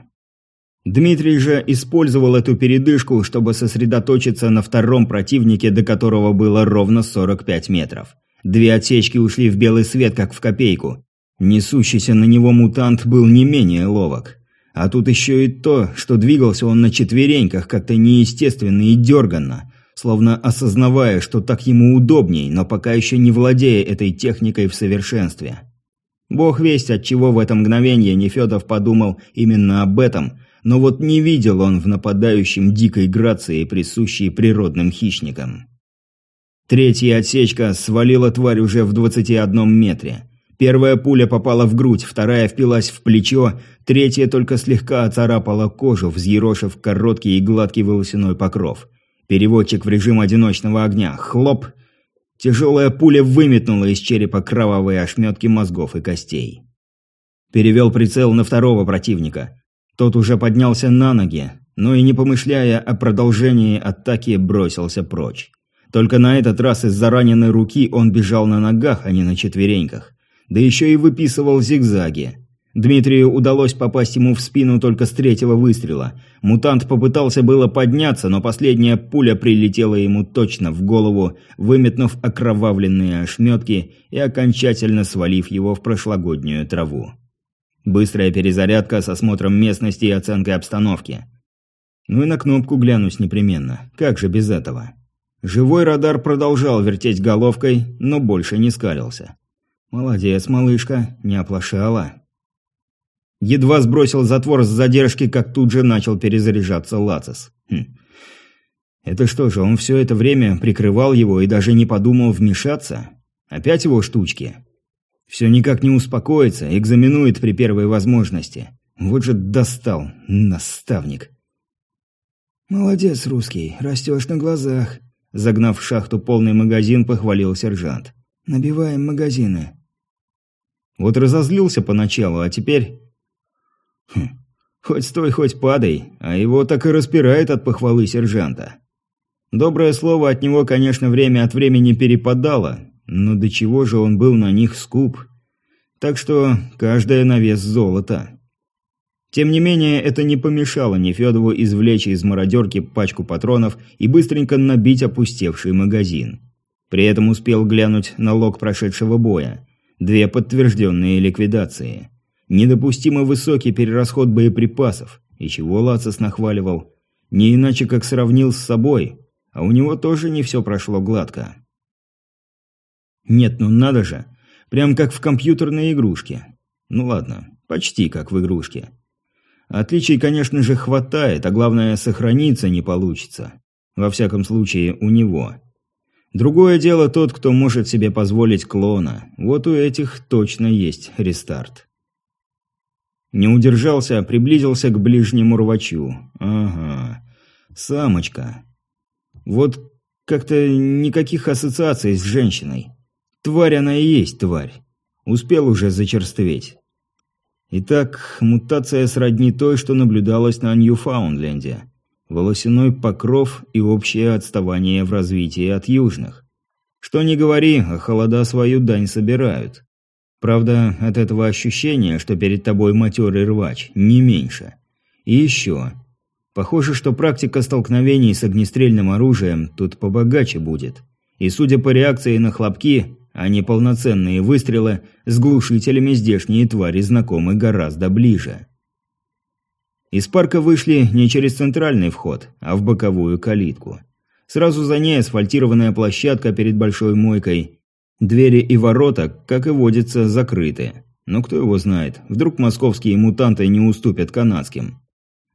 Дмитрий же использовал эту передышку, чтобы сосредоточиться на втором противнике, до которого было ровно 45 метров. Две отсечки ушли в белый свет, как в копейку. Несущийся на него мутант был не менее ловок. А тут еще и то, что двигался он на четвереньках как-то неестественно и дерганно, словно осознавая, что так ему удобней, но пока еще не владея этой техникой в совершенстве. Бог весть, от чего в это мгновение Нефедов подумал именно об этом, но вот не видел он в нападающем дикой грации, присущей природным хищникам. Третья отсечка свалила тварь уже в 21 метре. Первая пуля попала в грудь, вторая впилась в плечо, третья только слегка оцарапала кожу, взъерошив короткий и гладкий волосяной покров. Переводчик в режим одиночного огня. Хлоп! Тяжелая пуля выметнула из черепа кровавые ошметки мозгов и костей. Перевел прицел на второго противника. Тот уже поднялся на ноги, но и не помышляя о продолжении атаки, бросился прочь. Только на этот раз из-за раненой руки он бежал на ногах, а не на четвереньках да еще и выписывал зигзаги. Дмитрию удалось попасть ему в спину только с третьего выстрела. Мутант попытался было подняться, но последняя пуля прилетела ему точно в голову, выметнув окровавленные ошметки и окончательно свалив его в прошлогоднюю траву. Быстрая перезарядка с осмотром местности и оценкой обстановки. Ну и на кнопку глянусь непременно. Как же без этого? Живой радар продолжал вертеть головкой, но больше не скалился. «Молодец, малышка, не оплошала». Едва сбросил затвор с задержки, как тут же начал перезаряжаться Лацис. Хм. Это что же, он все это время прикрывал его и даже не подумал вмешаться? Опять его штучки? Все никак не успокоится, экзаменует при первой возможности. Вот же достал, наставник. «Молодец, русский, растешь на глазах», – загнав в шахту полный магазин, похвалил сержант. «Набиваем магазины». Вот разозлился поначалу, а теперь... Хм, хоть стой, хоть падай, а его так и распирает от похвалы сержанта. Доброе слово от него, конечно, время от времени перепадало, но до чего же он был на них скуп. Так что каждая на вес золота. Тем не менее, это не помешало Нефедову извлечь из мародерки пачку патронов и быстренько набить опустевший магазин. При этом успел глянуть на лог прошедшего боя. Две подтвержденные ликвидации. Недопустимо высокий перерасход боеприпасов. И чего Лацис нахваливал? Не иначе, как сравнил с собой. А у него тоже не все прошло гладко. Нет, ну надо же. Прям как в компьютерной игрушке. Ну ладно, почти как в игрушке. Отличий, конечно же, хватает, а главное, сохраниться не получится. Во всяком случае, у него. Другое дело тот, кто может себе позволить клона. Вот у этих точно есть рестарт. Не удержался, приблизился к ближнему рвачу. Ага. Самочка. Вот как-то никаких ассоциаций с женщиной. Тварь она и есть тварь. Успел уже зачерстветь. Итак, мутация сродни той, что наблюдалась на Ньюфаундленде. Волосяной покров и общее отставание в развитии от южных. Что ни говори, а холода свою дань собирают. Правда, от этого ощущения, что перед тобой матерый рвач, не меньше. И еще. Похоже, что практика столкновений с огнестрельным оружием тут побогаче будет. И судя по реакции на хлопки, а не полноценные выстрелы с глушителями здешние твари знакомы гораздо ближе. Из парка вышли не через центральный вход, а в боковую калитку. Сразу за ней асфальтированная площадка перед большой мойкой. Двери и ворота, как и водится, закрыты. Но кто его знает, вдруг московские мутанты не уступят канадским.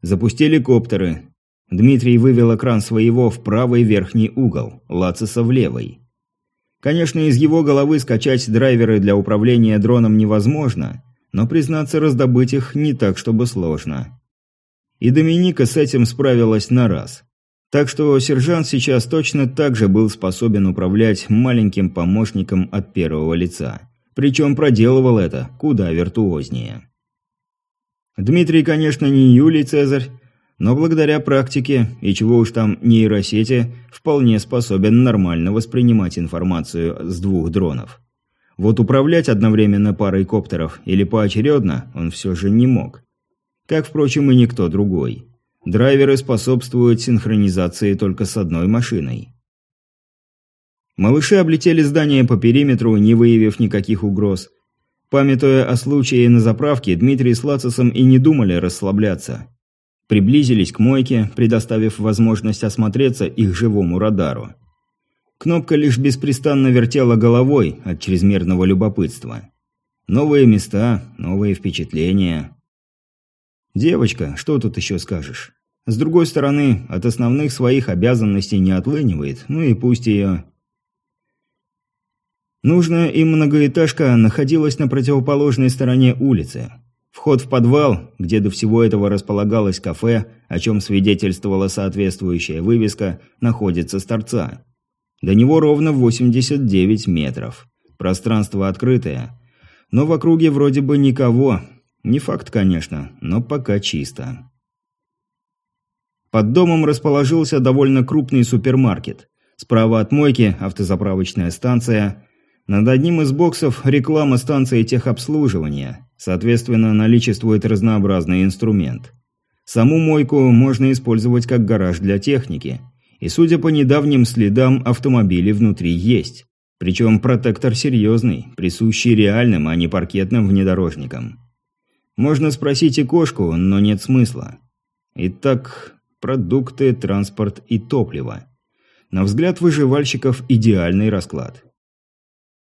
Запустили коптеры. Дмитрий вывел экран своего в правый верхний угол, Лациса в левый. Конечно, из его головы скачать драйверы для управления дроном невозможно, но, признаться, раздобыть их не так, чтобы сложно. И Доминика с этим справилась на раз. Так что сержант сейчас точно так же был способен управлять маленьким помощником от первого лица. Причем проделывал это куда виртуознее. Дмитрий, конечно, не Юлий Цезарь, но благодаря практике, и чего уж там нейросети, вполне способен нормально воспринимать информацию с двух дронов. Вот управлять одновременно парой коптеров или поочередно он все же не мог. Как, впрочем, и никто другой. Драйверы способствуют синхронизации только с одной машиной. Малыши облетели здание по периметру, не выявив никаких угроз. Памятуя о случае на заправке, Дмитрий с Лацисом и не думали расслабляться. Приблизились к мойке, предоставив возможность осмотреться их живому радару. Кнопка лишь беспрестанно вертела головой от чрезмерного любопытства. Новые места, новые впечатления. Девочка, что тут еще скажешь? С другой стороны, от основных своих обязанностей не отлынивает, ну и пусть ее... Нужная им многоэтажка находилась на противоположной стороне улицы. Вход в подвал, где до всего этого располагалось кафе, о чем свидетельствовала соответствующая вывеска, находится с торца. До него ровно 89 метров. Пространство открытое. Но в округе вроде бы никого. Не факт, конечно, но пока чисто. Под домом расположился довольно крупный супермаркет. Справа от мойки автозаправочная станция. Над одним из боксов реклама станции техобслуживания. Соответственно, наличествует разнообразный инструмент. Саму мойку можно использовать как гараж для техники. И судя по недавним следам, автомобили внутри есть. Причем протектор серьезный, присущий реальным, а не паркетным внедорожникам. Можно спросить и кошку, но нет смысла. Итак, продукты, транспорт и топливо. На взгляд выживальщиков идеальный расклад.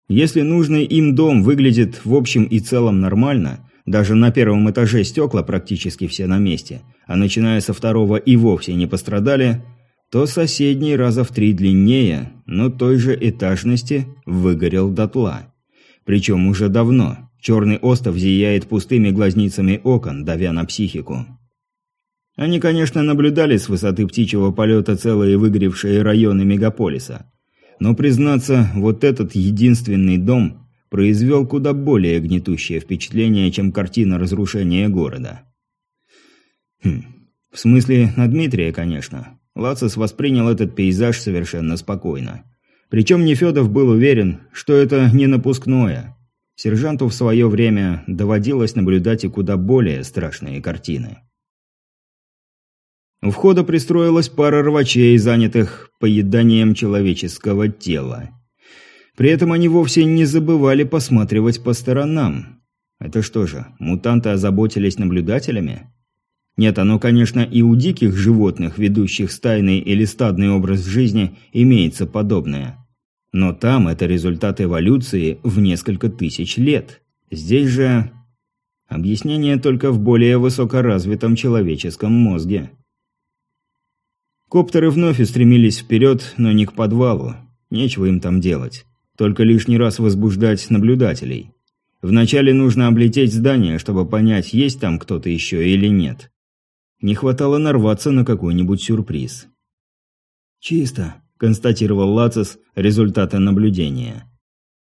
Если нужный им дом выглядит в общем и целом нормально, даже на первом этаже стекла практически все на месте, а начиная со второго и вовсе не пострадали, то соседний раза в три длиннее, но той же этажности, выгорел дотла. Причем уже давно. Черный остов зияет пустыми глазницами окон, давя на психику. Они, конечно, наблюдали с высоты птичьего полета целые выгоревшие районы мегаполиса – но, признаться, вот этот единственный дом произвел куда более гнетущее впечатление, чем картина разрушения города. Хм, в смысле, на Дмитрия, конечно. Лацис воспринял этот пейзаж совершенно спокойно. Причем Нефедов был уверен, что это не напускное. Сержанту в свое время доводилось наблюдать и куда более страшные картины. У входа пристроилась пара рвачей, занятых поеданием человеческого тела. При этом они вовсе не забывали посматривать по сторонам. Это что же, мутанты озаботились наблюдателями? Нет, оно, конечно, и у диких животных, ведущих стайный или стадный образ жизни, имеется подобное. Но там это результат эволюции в несколько тысяч лет. Здесь же... Объяснение только в более высокоразвитом человеческом мозге. Коптеры вновь устремились вперед, но не к подвалу. Нечего им там делать. Только лишний раз возбуждать наблюдателей. Вначале нужно облететь здание, чтобы понять, есть там кто-то еще или нет. Не хватало нарваться на какой-нибудь сюрприз. «Чисто», констатировал Лацис результаты наблюдения.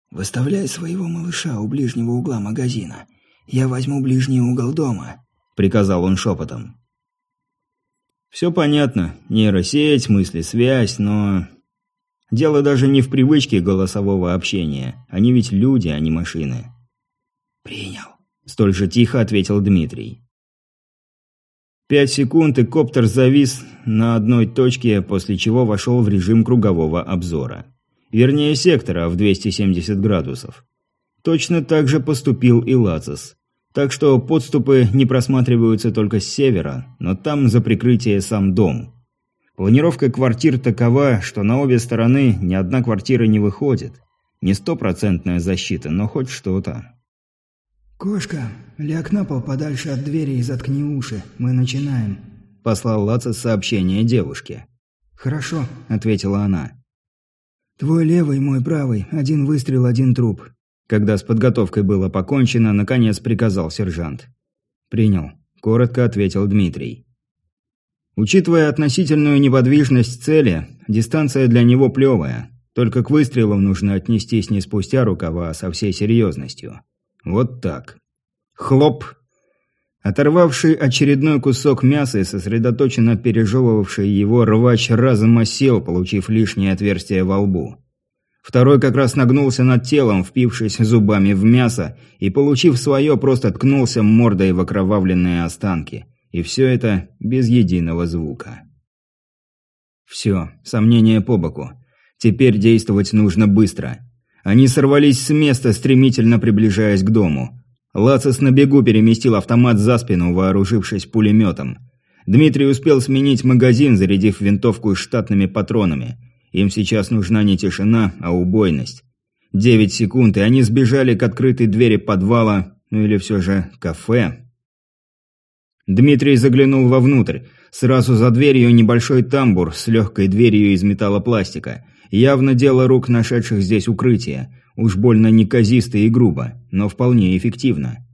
«Выставляй своего малыша у ближнего угла магазина. Я возьму ближний угол дома», – приказал он шепотом. «Все понятно. Нейросеть, мысли-связь, но...» Дело даже не в привычке голосового общения. Они ведь люди, а не машины. «Принял», – столь же тихо ответил Дмитрий. Пять секунд, и коптер завис на одной точке, после чего вошел в режим кругового обзора. Вернее, сектора в 270 градусов. Точно так же поступил и Лацис. Так что подступы не просматриваются только с севера, но там за прикрытие сам дом. Планировка квартир такова, что на обе стороны ни одна квартира не выходит. Не стопроцентная защита, но хоть что-то. «Кошка, ляг на пол подальше от двери и заткни уши. Мы начинаем», – послал Лаца сообщение девушке. «Хорошо», – ответила она. «Твой левый, мой правый. Один выстрел, один труп». Когда с подготовкой было покончено, наконец приказал сержант. «Принял», – коротко ответил Дмитрий. Учитывая относительную неподвижность цели, дистанция для него плевая. Только к выстрелам нужно отнестись не спустя рукава, а со всей серьезностью. Вот так. Хлоп! Оторвавший очередной кусок мяса и сосредоточенно пережевывавший его рвач разом осел, получив лишнее отверстие во лбу. Второй как раз нагнулся над телом, впившись зубами в мясо, и, получив свое, просто ткнулся мордой в окровавленные останки. И все это без единого звука. Все, сомнение по боку. Теперь действовать нужно быстро. Они сорвались с места, стремительно приближаясь к дому. Лацис на бегу переместил автомат за спину, вооружившись пулеметом. Дмитрий успел сменить магазин, зарядив винтовку штатными патронами. Им сейчас нужна не тишина, а убойность. Девять секунд, и они сбежали к открытой двери подвала, ну или все же кафе. Дмитрий заглянул вовнутрь. Сразу за дверью небольшой тамбур с легкой дверью из металлопластика – Явно дело рук нашедших здесь укрытия. Уж больно неказисто и грубо, но вполне эффективно.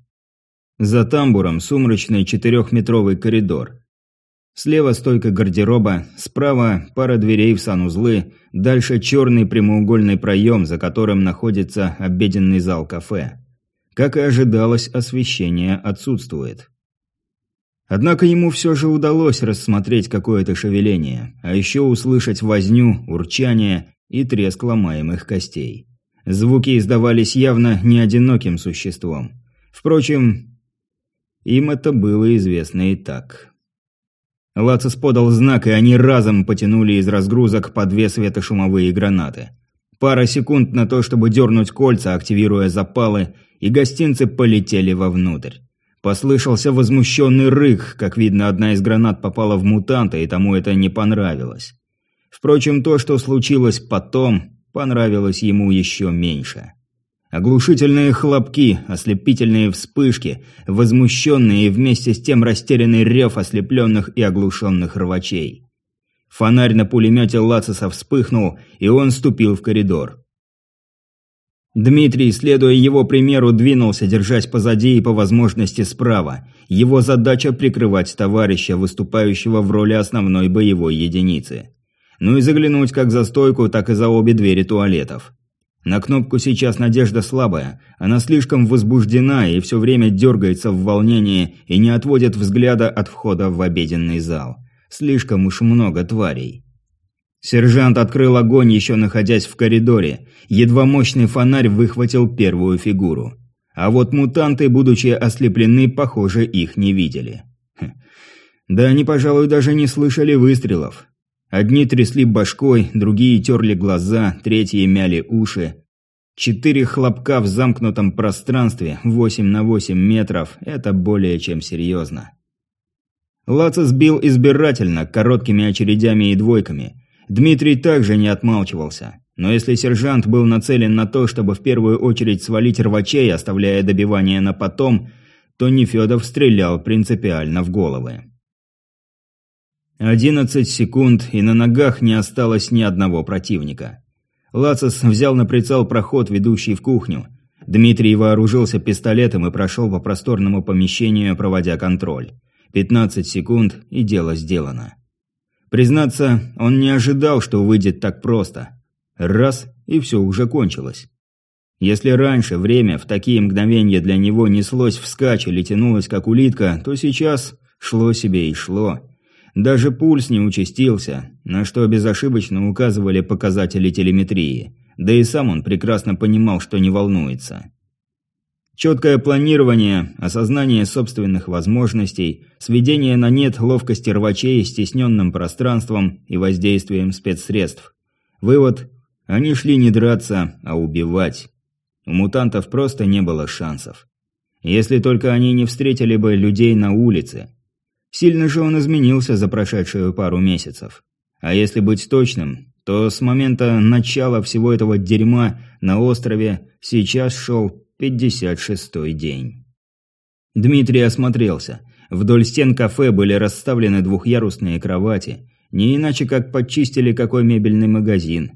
За тамбуром сумрачный четырехметровый коридор. Слева стойка гардероба, справа пара дверей в санузлы, дальше черный прямоугольный проем, за которым находится обеденный зал кафе. Как и ожидалось, освещение отсутствует. Однако ему все же удалось рассмотреть какое-то шевеление, а еще услышать возню, урчание и треск ломаемых костей. Звуки издавались явно не одиноким существом. Впрочем, им это было известно и так. Лацис подал знак, и они разом потянули из разгрузок по две светошумовые гранаты. Пара секунд на то, чтобы дернуть кольца, активируя запалы, и гостинцы полетели вовнутрь. Послышался возмущенный рык, как видно, одна из гранат попала в мутанта, и тому это не понравилось. Впрочем, то, что случилось потом, понравилось ему еще меньше. Оглушительные хлопки, ослепительные вспышки, возмущенные и вместе с тем растерянный рев ослепленных и оглушенных рвачей. Фонарь на пулемете Лациса вспыхнул, и он ступил в коридор. Дмитрий, следуя его примеру, двинулся, держась позади и по возможности справа. Его задача прикрывать товарища, выступающего в роли основной боевой единицы. Ну и заглянуть как за стойку, так и за обе двери туалетов. На кнопку сейчас надежда слабая. Она слишком возбуждена и все время дергается в волнении и не отводит взгляда от входа в обеденный зал. Слишком уж много тварей. Сержант открыл огонь, еще находясь в коридоре. Едва мощный фонарь выхватил первую фигуру. А вот мутанты, будучи ослеплены, похоже, их не видели. Хм. Да они, пожалуй, даже не слышали выстрелов. Одни трясли башкой, другие терли глаза, третьи мяли уши. Четыре хлопка в замкнутом пространстве, 8 на 8 метров – это более чем серьезно. Лаца сбил избирательно, короткими очередями и двойками. Дмитрий также не отмалчивался. Но если сержант был нацелен на то, чтобы в первую очередь свалить рвачей, оставляя добивание на потом, то Нефедов стрелял принципиально в головы. Одиннадцать секунд, и на ногах не осталось ни одного противника. Лацис взял на прицел проход, ведущий в кухню. Дмитрий вооружился пистолетом и прошел по просторному помещению, проводя контроль. 15 секунд, и дело сделано. Признаться, он не ожидал, что выйдет так просто. Раз, и все уже кончилось. Если раньше время в такие мгновения для него неслось вскачь или тянулось как улитка, то сейчас шло себе и шло. Даже пульс не участился, на что безошибочно указывали показатели телеметрии. Да и сам он прекрасно понимал, что не волнуется. Четкое планирование, осознание собственных возможностей, сведение на нет ловкости рвачей стесненным пространством и воздействием спецсредств. Вывод – они шли не драться, а убивать. У мутантов просто не было шансов. Если только они не встретили бы людей на улице – Сильно же он изменился за прошедшую пару месяцев. А если быть точным, то с момента начала всего этого дерьма на острове сейчас шел 56-й день. Дмитрий осмотрелся. Вдоль стен кафе были расставлены двухъярусные кровати, не иначе как подчистили какой мебельный магазин.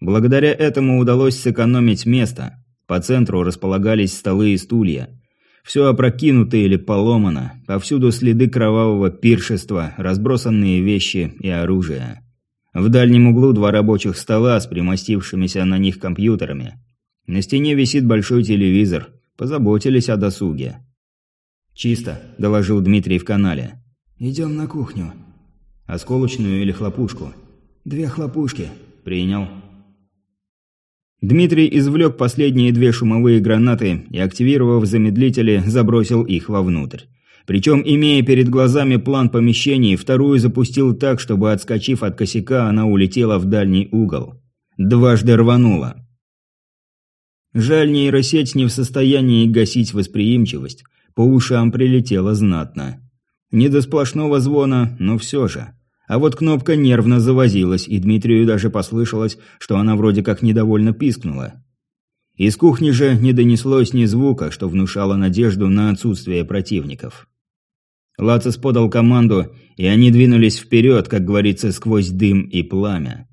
Благодаря этому удалось сэкономить место. По центру располагались столы и стулья. Все опрокинуто или поломано, повсюду следы кровавого пиршества, разбросанные вещи и оружие. В дальнем углу два рабочих стола с примостившимися на них компьютерами. На стене висит большой телевизор. Позаботились о досуге. «Чисто», – доложил Дмитрий в канале. «Идем на кухню». «Осколочную или хлопушку?» «Две хлопушки». «Принял». Дмитрий извлек последние две шумовые гранаты и, активировав замедлители, забросил их вовнутрь. Причем, имея перед глазами план помещений, вторую запустил так, чтобы, отскочив от косяка, она улетела в дальний угол. Дважды рванула. Жаль, нейросеть не в состоянии гасить восприимчивость. По ушам прилетело знатно. Не до сплошного звона, но все же. А вот кнопка нервно завозилась, и Дмитрию даже послышалось, что она вроде как недовольно пискнула. Из кухни же не донеслось ни звука, что внушало надежду на отсутствие противников. Лацис подал команду, и они двинулись вперед, как говорится, сквозь дым и пламя.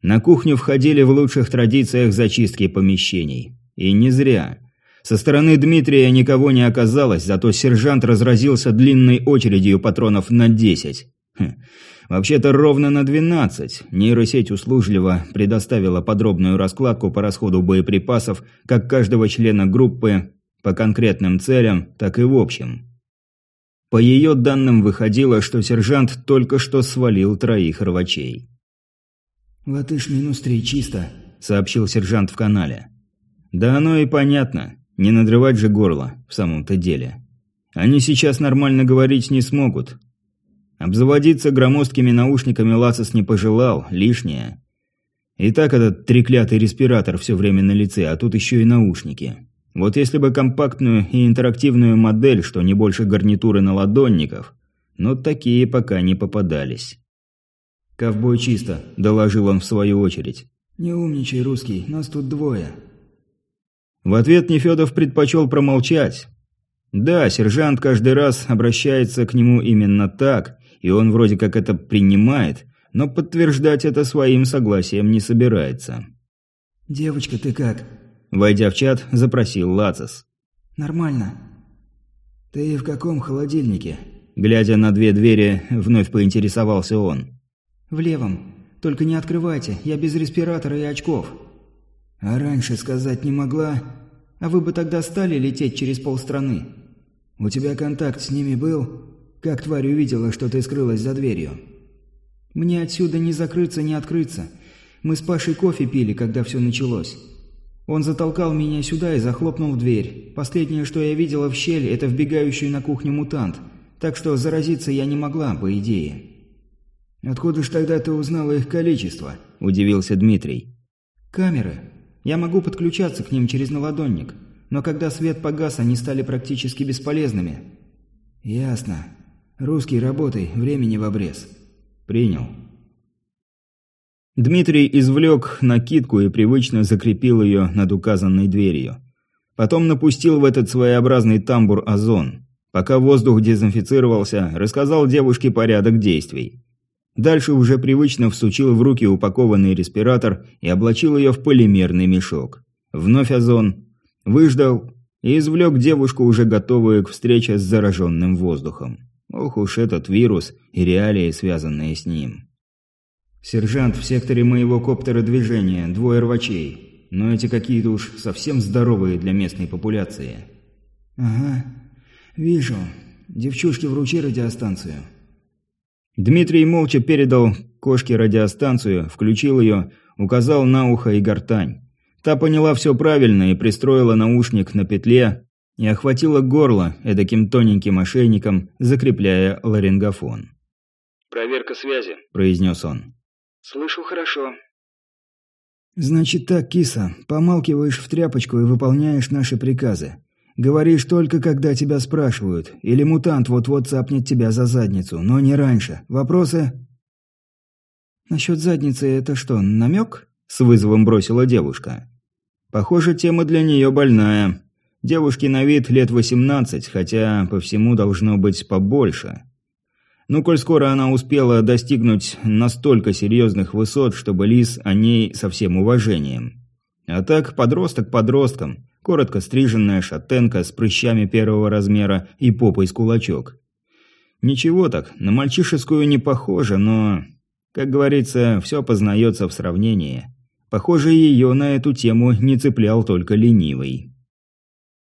На кухню входили в лучших традициях зачистки помещений. И не зря. Со стороны Дмитрия никого не оказалось, зато сержант разразился длинной очередью патронов на десять. Вообще-то ровно на 12. Нейросеть услужливо предоставила подробную раскладку по расходу боеприпасов как каждого члена группы по конкретным целям, так и в общем. По ее данным выходило, что сержант только что свалил троих рвачей. «Латыш минус три, чисто», — сообщил сержант в канале. «Да оно и понятно. Не надрывать же горло, в самом-то деле. Они сейчас нормально говорить не смогут, Обзаводиться громоздкими наушниками Лацис не пожелал, лишнее. И так этот треклятый респиратор все время на лице, а тут еще и наушники. Вот если бы компактную и интерактивную модель, что не больше гарнитуры на ладонников, но такие пока не попадались. «Ковбой чисто», – доложил он в свою очередь. «Не умничай, русский, нас тут двое». В ответ Нефедов предпочел промолчать. Да, сержант каждый раз обращается к нему именно так, и он вроде как это принимает, но подтверждать это своим согласием не собирается. «Девочка, ты как?» Войдя в чат, запросил Лацис. «Нормально». «Ты в каком холодильнике?» Глядя на две двери, вновь поинтересовался он. «В левом. Только не открывайте, я без респиратора и очков». «А раньше сказать не могла? А вы бы тогда стали лететь через полстраны? У тебя контакт с ними был?» Как тварь увидела, что ты скрылась за дверью? Мне отсюда не закрыться, не открыться. Мы с Пашей кофе пили, когда все началось. Он затолкал меня сюда и захлопнул дверь. Последнее, что я видела в щель, это вбегающий на кухню мутант. Так что заразиться я не могла, по идее. «Откуда ж тогда ты узнала их количество?» – удивился Дмитрий. «Камеры. Я могу подключаться к ним через наладонник. Но когда свет погас, они стали практически бесполезными». «Ясно. Русский, работай, времени в обрез». «Принял». Дмитрий извлек накидку и привычно закрепил ее над указанной дверью. Потом напустил в этот своеобразный тамбур озон. Пока воздух дезинфицировался, рассказал девушке порядок действий. Дальше уже привычно всучил в руки упакованный респиратор и облачил ее в полимерный мешок. Вновь озон. Выждал и извлек девушку, уже готовую к встрече с зараженным воздухом. Ох уж этот вирус и реалии, связанные с ним. «Сержант, в секторе моего коптера движения, двое рвачей. Но эти какие-то уж совсем здоровые для местной популяции». «Ага, вижу. Девчушке вручи радиостанцию». Дмитрий молча передал кошке радиостанцию, включил ее, указал на ухо и гортань. Та поняла все правильно и пристроила наушник на петле и охватила горло эдаким тоненьким ошейником, закрепляя ларингофон. «Проверка связи», – произнес он. «Слышу хорошо». «Значит так, киса, помалкиваешь в тряпочку и выполняешь наши приказы. Говоришь только, когда тебя спрашивают, или мутант вот-вот цапнет тебя за задницу, но не раньше. Вопросы?» «Насчет задницы это что, намек?» – с вызовом бросила девушка. «Похоже, тема для нее больная. Девушке на вид лет восемнадцать, хотя по всему должно быть побольше. Ну, коль скоро она успела достигнуть настолько серьезных высот, чтобы Лис о ней со всем уважением. А так, подросток подростком, коротко стриженная шатенка с прыщами первого размера и попой с кулачок. Ничего так, на мальчишескую не похоже, но... Как говорится, все познается в сравнении. Похоже, ее на эту тему не цеплял только ленивый.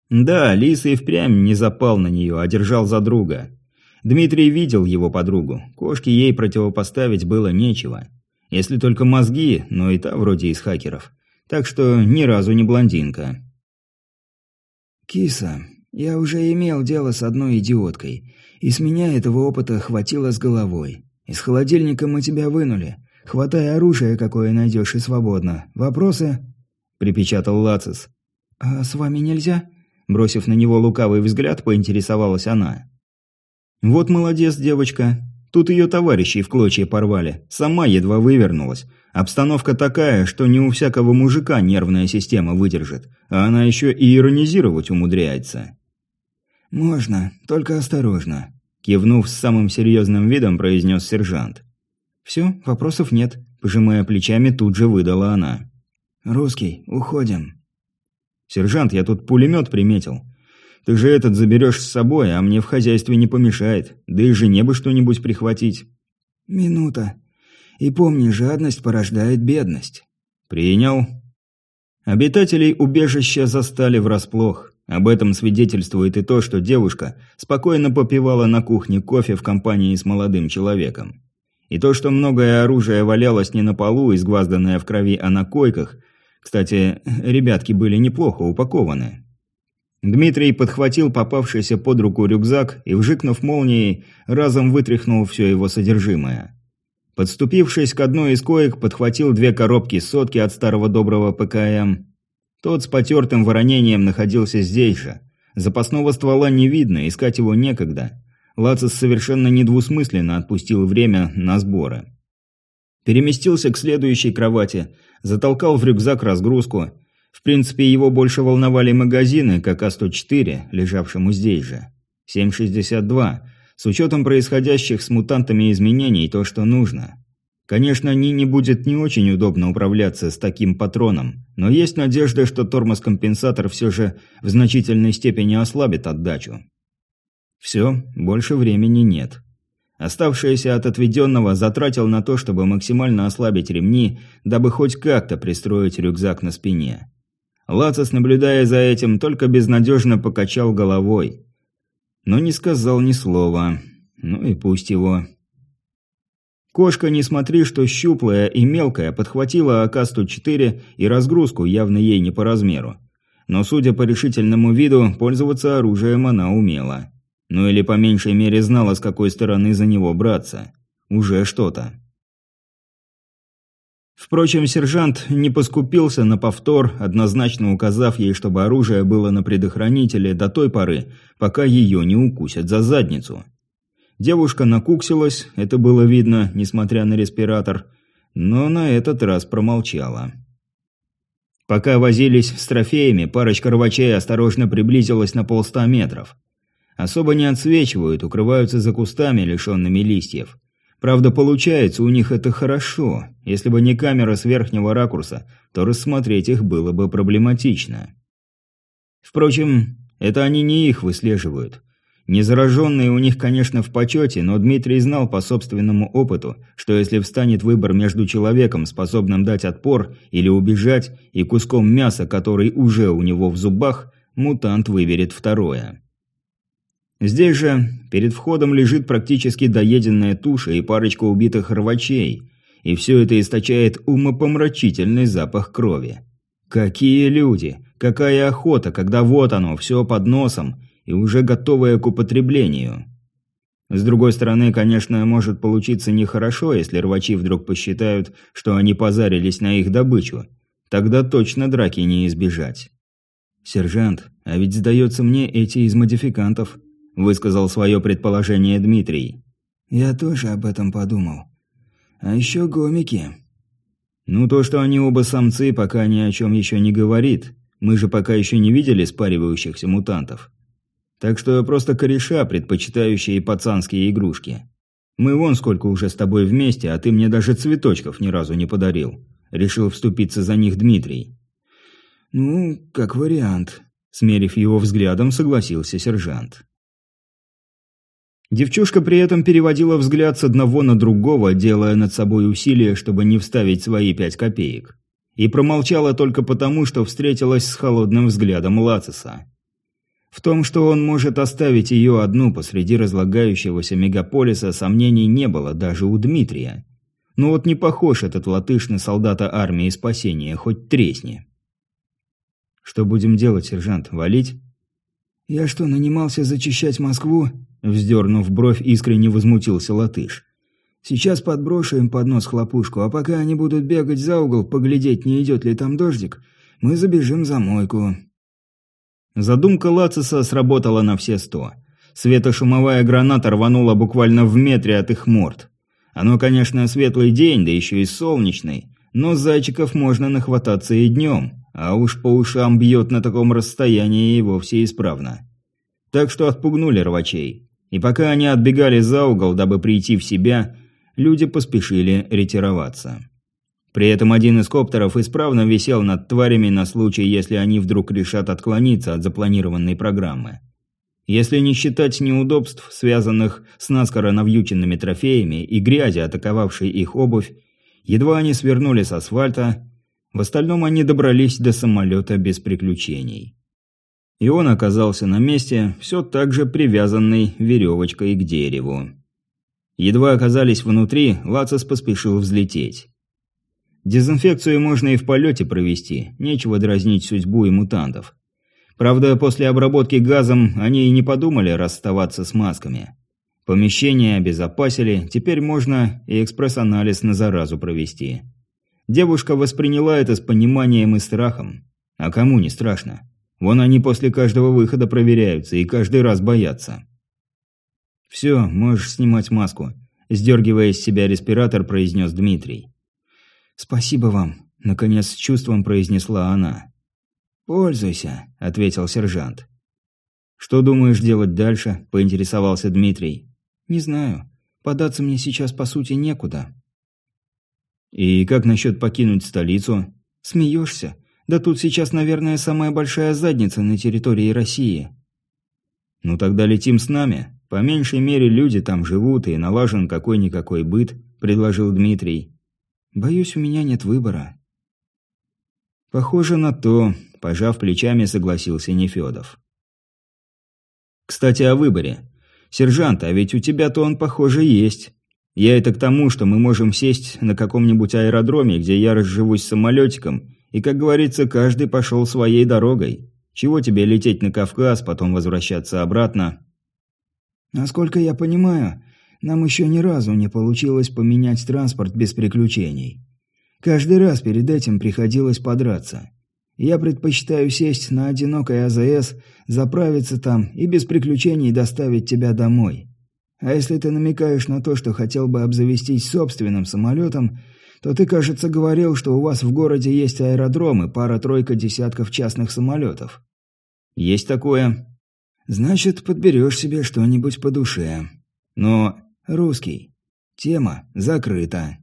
Да, Лис и впрямь не запал на нее, а держал за друга. Дмитрий видел его подругу. Кошке ей противопоставить было нечего. Если только мозги, но и та вроде из хакеров. Так что ни разу не блондинка. «Киса, я уже имел дело с одной идиоткой, и с меня этого опыта хватило с головой. Из холодильника мы тебя вынули. Хватай оружие, какое найдешь, и свободно. Вопросы?» – припечатал Лацис. «А с вами нельзя?» Бросив на него лукавый взгляд, поинтересовалась она. Вот молодец девочка. Тут ее товарищи в клочья порвали. Сама едва вывернулась. Обстановка такая, что не у всякого мужика нервная система выдержит. А она еще и иронизировать умудряется. «Можно, только осторожно», – кивнув с самым серьезным видом, произнес сержант. «Все, вопросов нет», – пожимая плечами, тут же выдала она. «Русский, уходим». «Сержант, я тут пулемет приметил. Ты же этот заберешь с собой, а мне в хозяйстве не помешает. Да и жене бы что-нибудь прихватить». «Минута. И помни, жадность порождает бедность». «Принял». Обитателей убежища застали врасплох. Об этом свидетельствует и то, что девушка спокойно попивала на кухне кофе в компании с молодым человеком. И то, что многое оружие валялось не на полу, изгвазданное в крови, а на койках. Кстати, ребятки были неплохо упакованы. Дмитрий подхватил попавшийся под руку рюкзак и, вжикнув молнией, разом вытряхнул все его содержимое. Подступившись к одной из коек, подхватил две коробки сотки от старого доброго ПКМ. Тот с потертым воронением находился здесь же. Запасного ствола не видно, искать его некогда. Лацис совершенно недвусмысленно отпустил время на сборы. Переместился к следующей кровати, затолкал в рюкзак разгрузку – в принципе, его больше волновали магазины, как А-104, лежавшему здесь же. 7,62. С учетом происходящих с мутантами изменений, то, что нужно. Конечно, Нине будет не очень удобно управляться с таким патроном, но есть надежда, что тормоз-компенсатор все же в значительной степени ослабит отдачу. Все, больше времени нет. Оставшееся от отведенного затратил на то, чтобы максимально ослабить ремни, дабы хоть как-то пристроить рюкзак на спине. Лацис, наблюдая за этим, только безнадежно покачал головой. Но не сказал ни слова. Ну и пусть его. Кошка, не смотри, что щуплая и мелкая, подхватила АК-104 и разгрузку явно ей не по размеру. Но, судя по решительному виду, пользоваться оружием она умела. Ну или по меньшей мере знала, с какой стороны за него браться. Уже что-то. Впрочем, сержант не поскупился на повтор, однозначно указав ей, чтобы оружие было на предохранителе до той поры, пока ее не укусят за задницу. Девушка накуксилась, это было видно, несмотря на респиратор, но на этот раз промолчала. Пока возились с трофеями, парочка рвачей осторожно приблизилась на полста метров. Особо не отсвечивают, укрываются за кустами, лишенными листьев. Правда, получается у них это хорошо. Если бы не камера с верхнего ракурса, то рассмотреть их было бы проблематично. Впрочем, это они не их выслеживают. Незараженные у них, конечно, в почете, но Дмитрий знал по собственному опыту, что если встанет выбор между человеком, способным дать отпор или убежать, и куском мяса, который уже у него в зубах, мутант выберет второе. Здесь же перед входом лежит практически доеденная туша и парочка убитых рвачей, и все это источает умопомрачительный запах крови. Какие люди! Какая охота, когда вот оно, все под носом, и уже готовая к употреблению. С другой стороны, конечно, может получиться нехорошо, если рвачи вдруг посчитают, что они позарились на их добычу. Тогда точно драки не избежать. «Сержант, а ведь, сдается мне, эти из модификантов», – высказал свое предположение Дмитрий. «Я тоже об этом подумал. А еще гомики». «Ну, то, что они оба самцы, пока ни о чем еще не говорит. Мы же пока еще не видели спаривающихся мутантов. Так что просто кореша, предпочитающие пацанские игрушки. Мы вон сколько уже с тобой вместе, а ты мне даже цветочков ни разу не подарил. Решил вступиться за них Дмитрий. Ну, как вариант. Смерив его взглядом, согласился сержант. Девчушка при этом переводила взгляд с одного на другого, делая над собой усилия, чтобы не вставить свои пять копеек. И промолчала только потому, что встретилась с холодным взглядом Лациса. В том, что он может оставить ее одну посреди разлагающегося мегаполиса, сомнений не было даже у Дмитрия. Но вот не похож этот латыш на солдата армии спасения, хоть тресни. «Что будем делать, сержант? Валить?» «Я что, нанимался зачищать Москву?» Вздернув бровь, искренне возмутился латыш. «Сейчас подброшу им под нос хлопушку, а пока они будут бегать за угол, поглядеть, не идет ли там дождик, мы забежим за мойку. Задумка Лациса сработала на все сто. Светошумовая граната рванула буквально в метре от их морд. Оно, конечно, светлый день, да еще и солнечный, но зайчиков можно нахвататься и днем, а уж по ушам бьет на таком расстоянии и вовсе исправно. Так что отпугнули рвачей. И пока они отбегали за угол, дабы прийти в себя, люди поспешили ретироваться. При этом один из коптеров исправно висел над тварями на случай, если они вдруг решат отклониться от запланированной программы. Если не считать неудобств, связанных с наскоро навьюченными трофеями и грязи, атаковавшей их обувь, едва они свернули с асфальта, в остальном они добрались до самолета без приключений. И он оказался на месте, все так же привязанный веревочкой к дереву. Едва оказались внутри, Лацис поспешил взлететь. Дезинфекцию можно и в полете провести, нечего дразнить судьбу и мутантов. Правда, после обработки газом они и не подумали расставаться с масками. Помещение обезопасили, теперь можно и экспресс-анализ на заразу провести. Девушка восприняла это с пониманием и страхом. А кому не страшно? Вон они после каждого выхода проверяются и каждый раз боятся. «Все, можешь снимать маску», – сдергивая с себя респиратор, произнес Дмитрий. «Спасибо вам», — наконец с чувством произнесла она. «Пользуйся», — ответил сержант. «Что думаешь делать дальше?» – поинтересовался Дмитрий. «Не знаю. Податься мне сейчас, по сути, некуда». «И как насчет покинуть столицу?» «Смеешься? Да тут сейчас, наверное, самая большая задница на территории России». «Ну тогда летим с нами. По меньшей мере люди там живут и налажен какой-никакой быт», – предложил Дмитрий. Боюсь, у меня нет выбора. Похоже на то, пожав плечами, согласился Нефедов. Кстати, о выборе. Сержант, а ведь у тебя-то он, похоже, есть. Я это к тому, что мы можем сесть на каком-нибудь аэродроме, где я разживусь самолетиком, и, как говорится, каждый пошел своей дорогой. Чего тебе лететь на Кавказ, потом возвращаться обратно? Насколько я понимаю, нам еще ни разу не получилось поменять транспорт без приключений. Каждый раз перед этим приходилось подраться. Я предпочитаю сесть на одинокой АЗС, заправиться там и без приключений доставить тебя домой. А если ты намекаешь на то, что хотел бы обзавестись собственным самолетом, то ты, кажется, говорил, что у вас в городе есть аэродром и пара-тройка десятков частных самолетов. Есть такое. Значит, подберешь себе что-нибудь по душе. Но русский. Тема закрыта.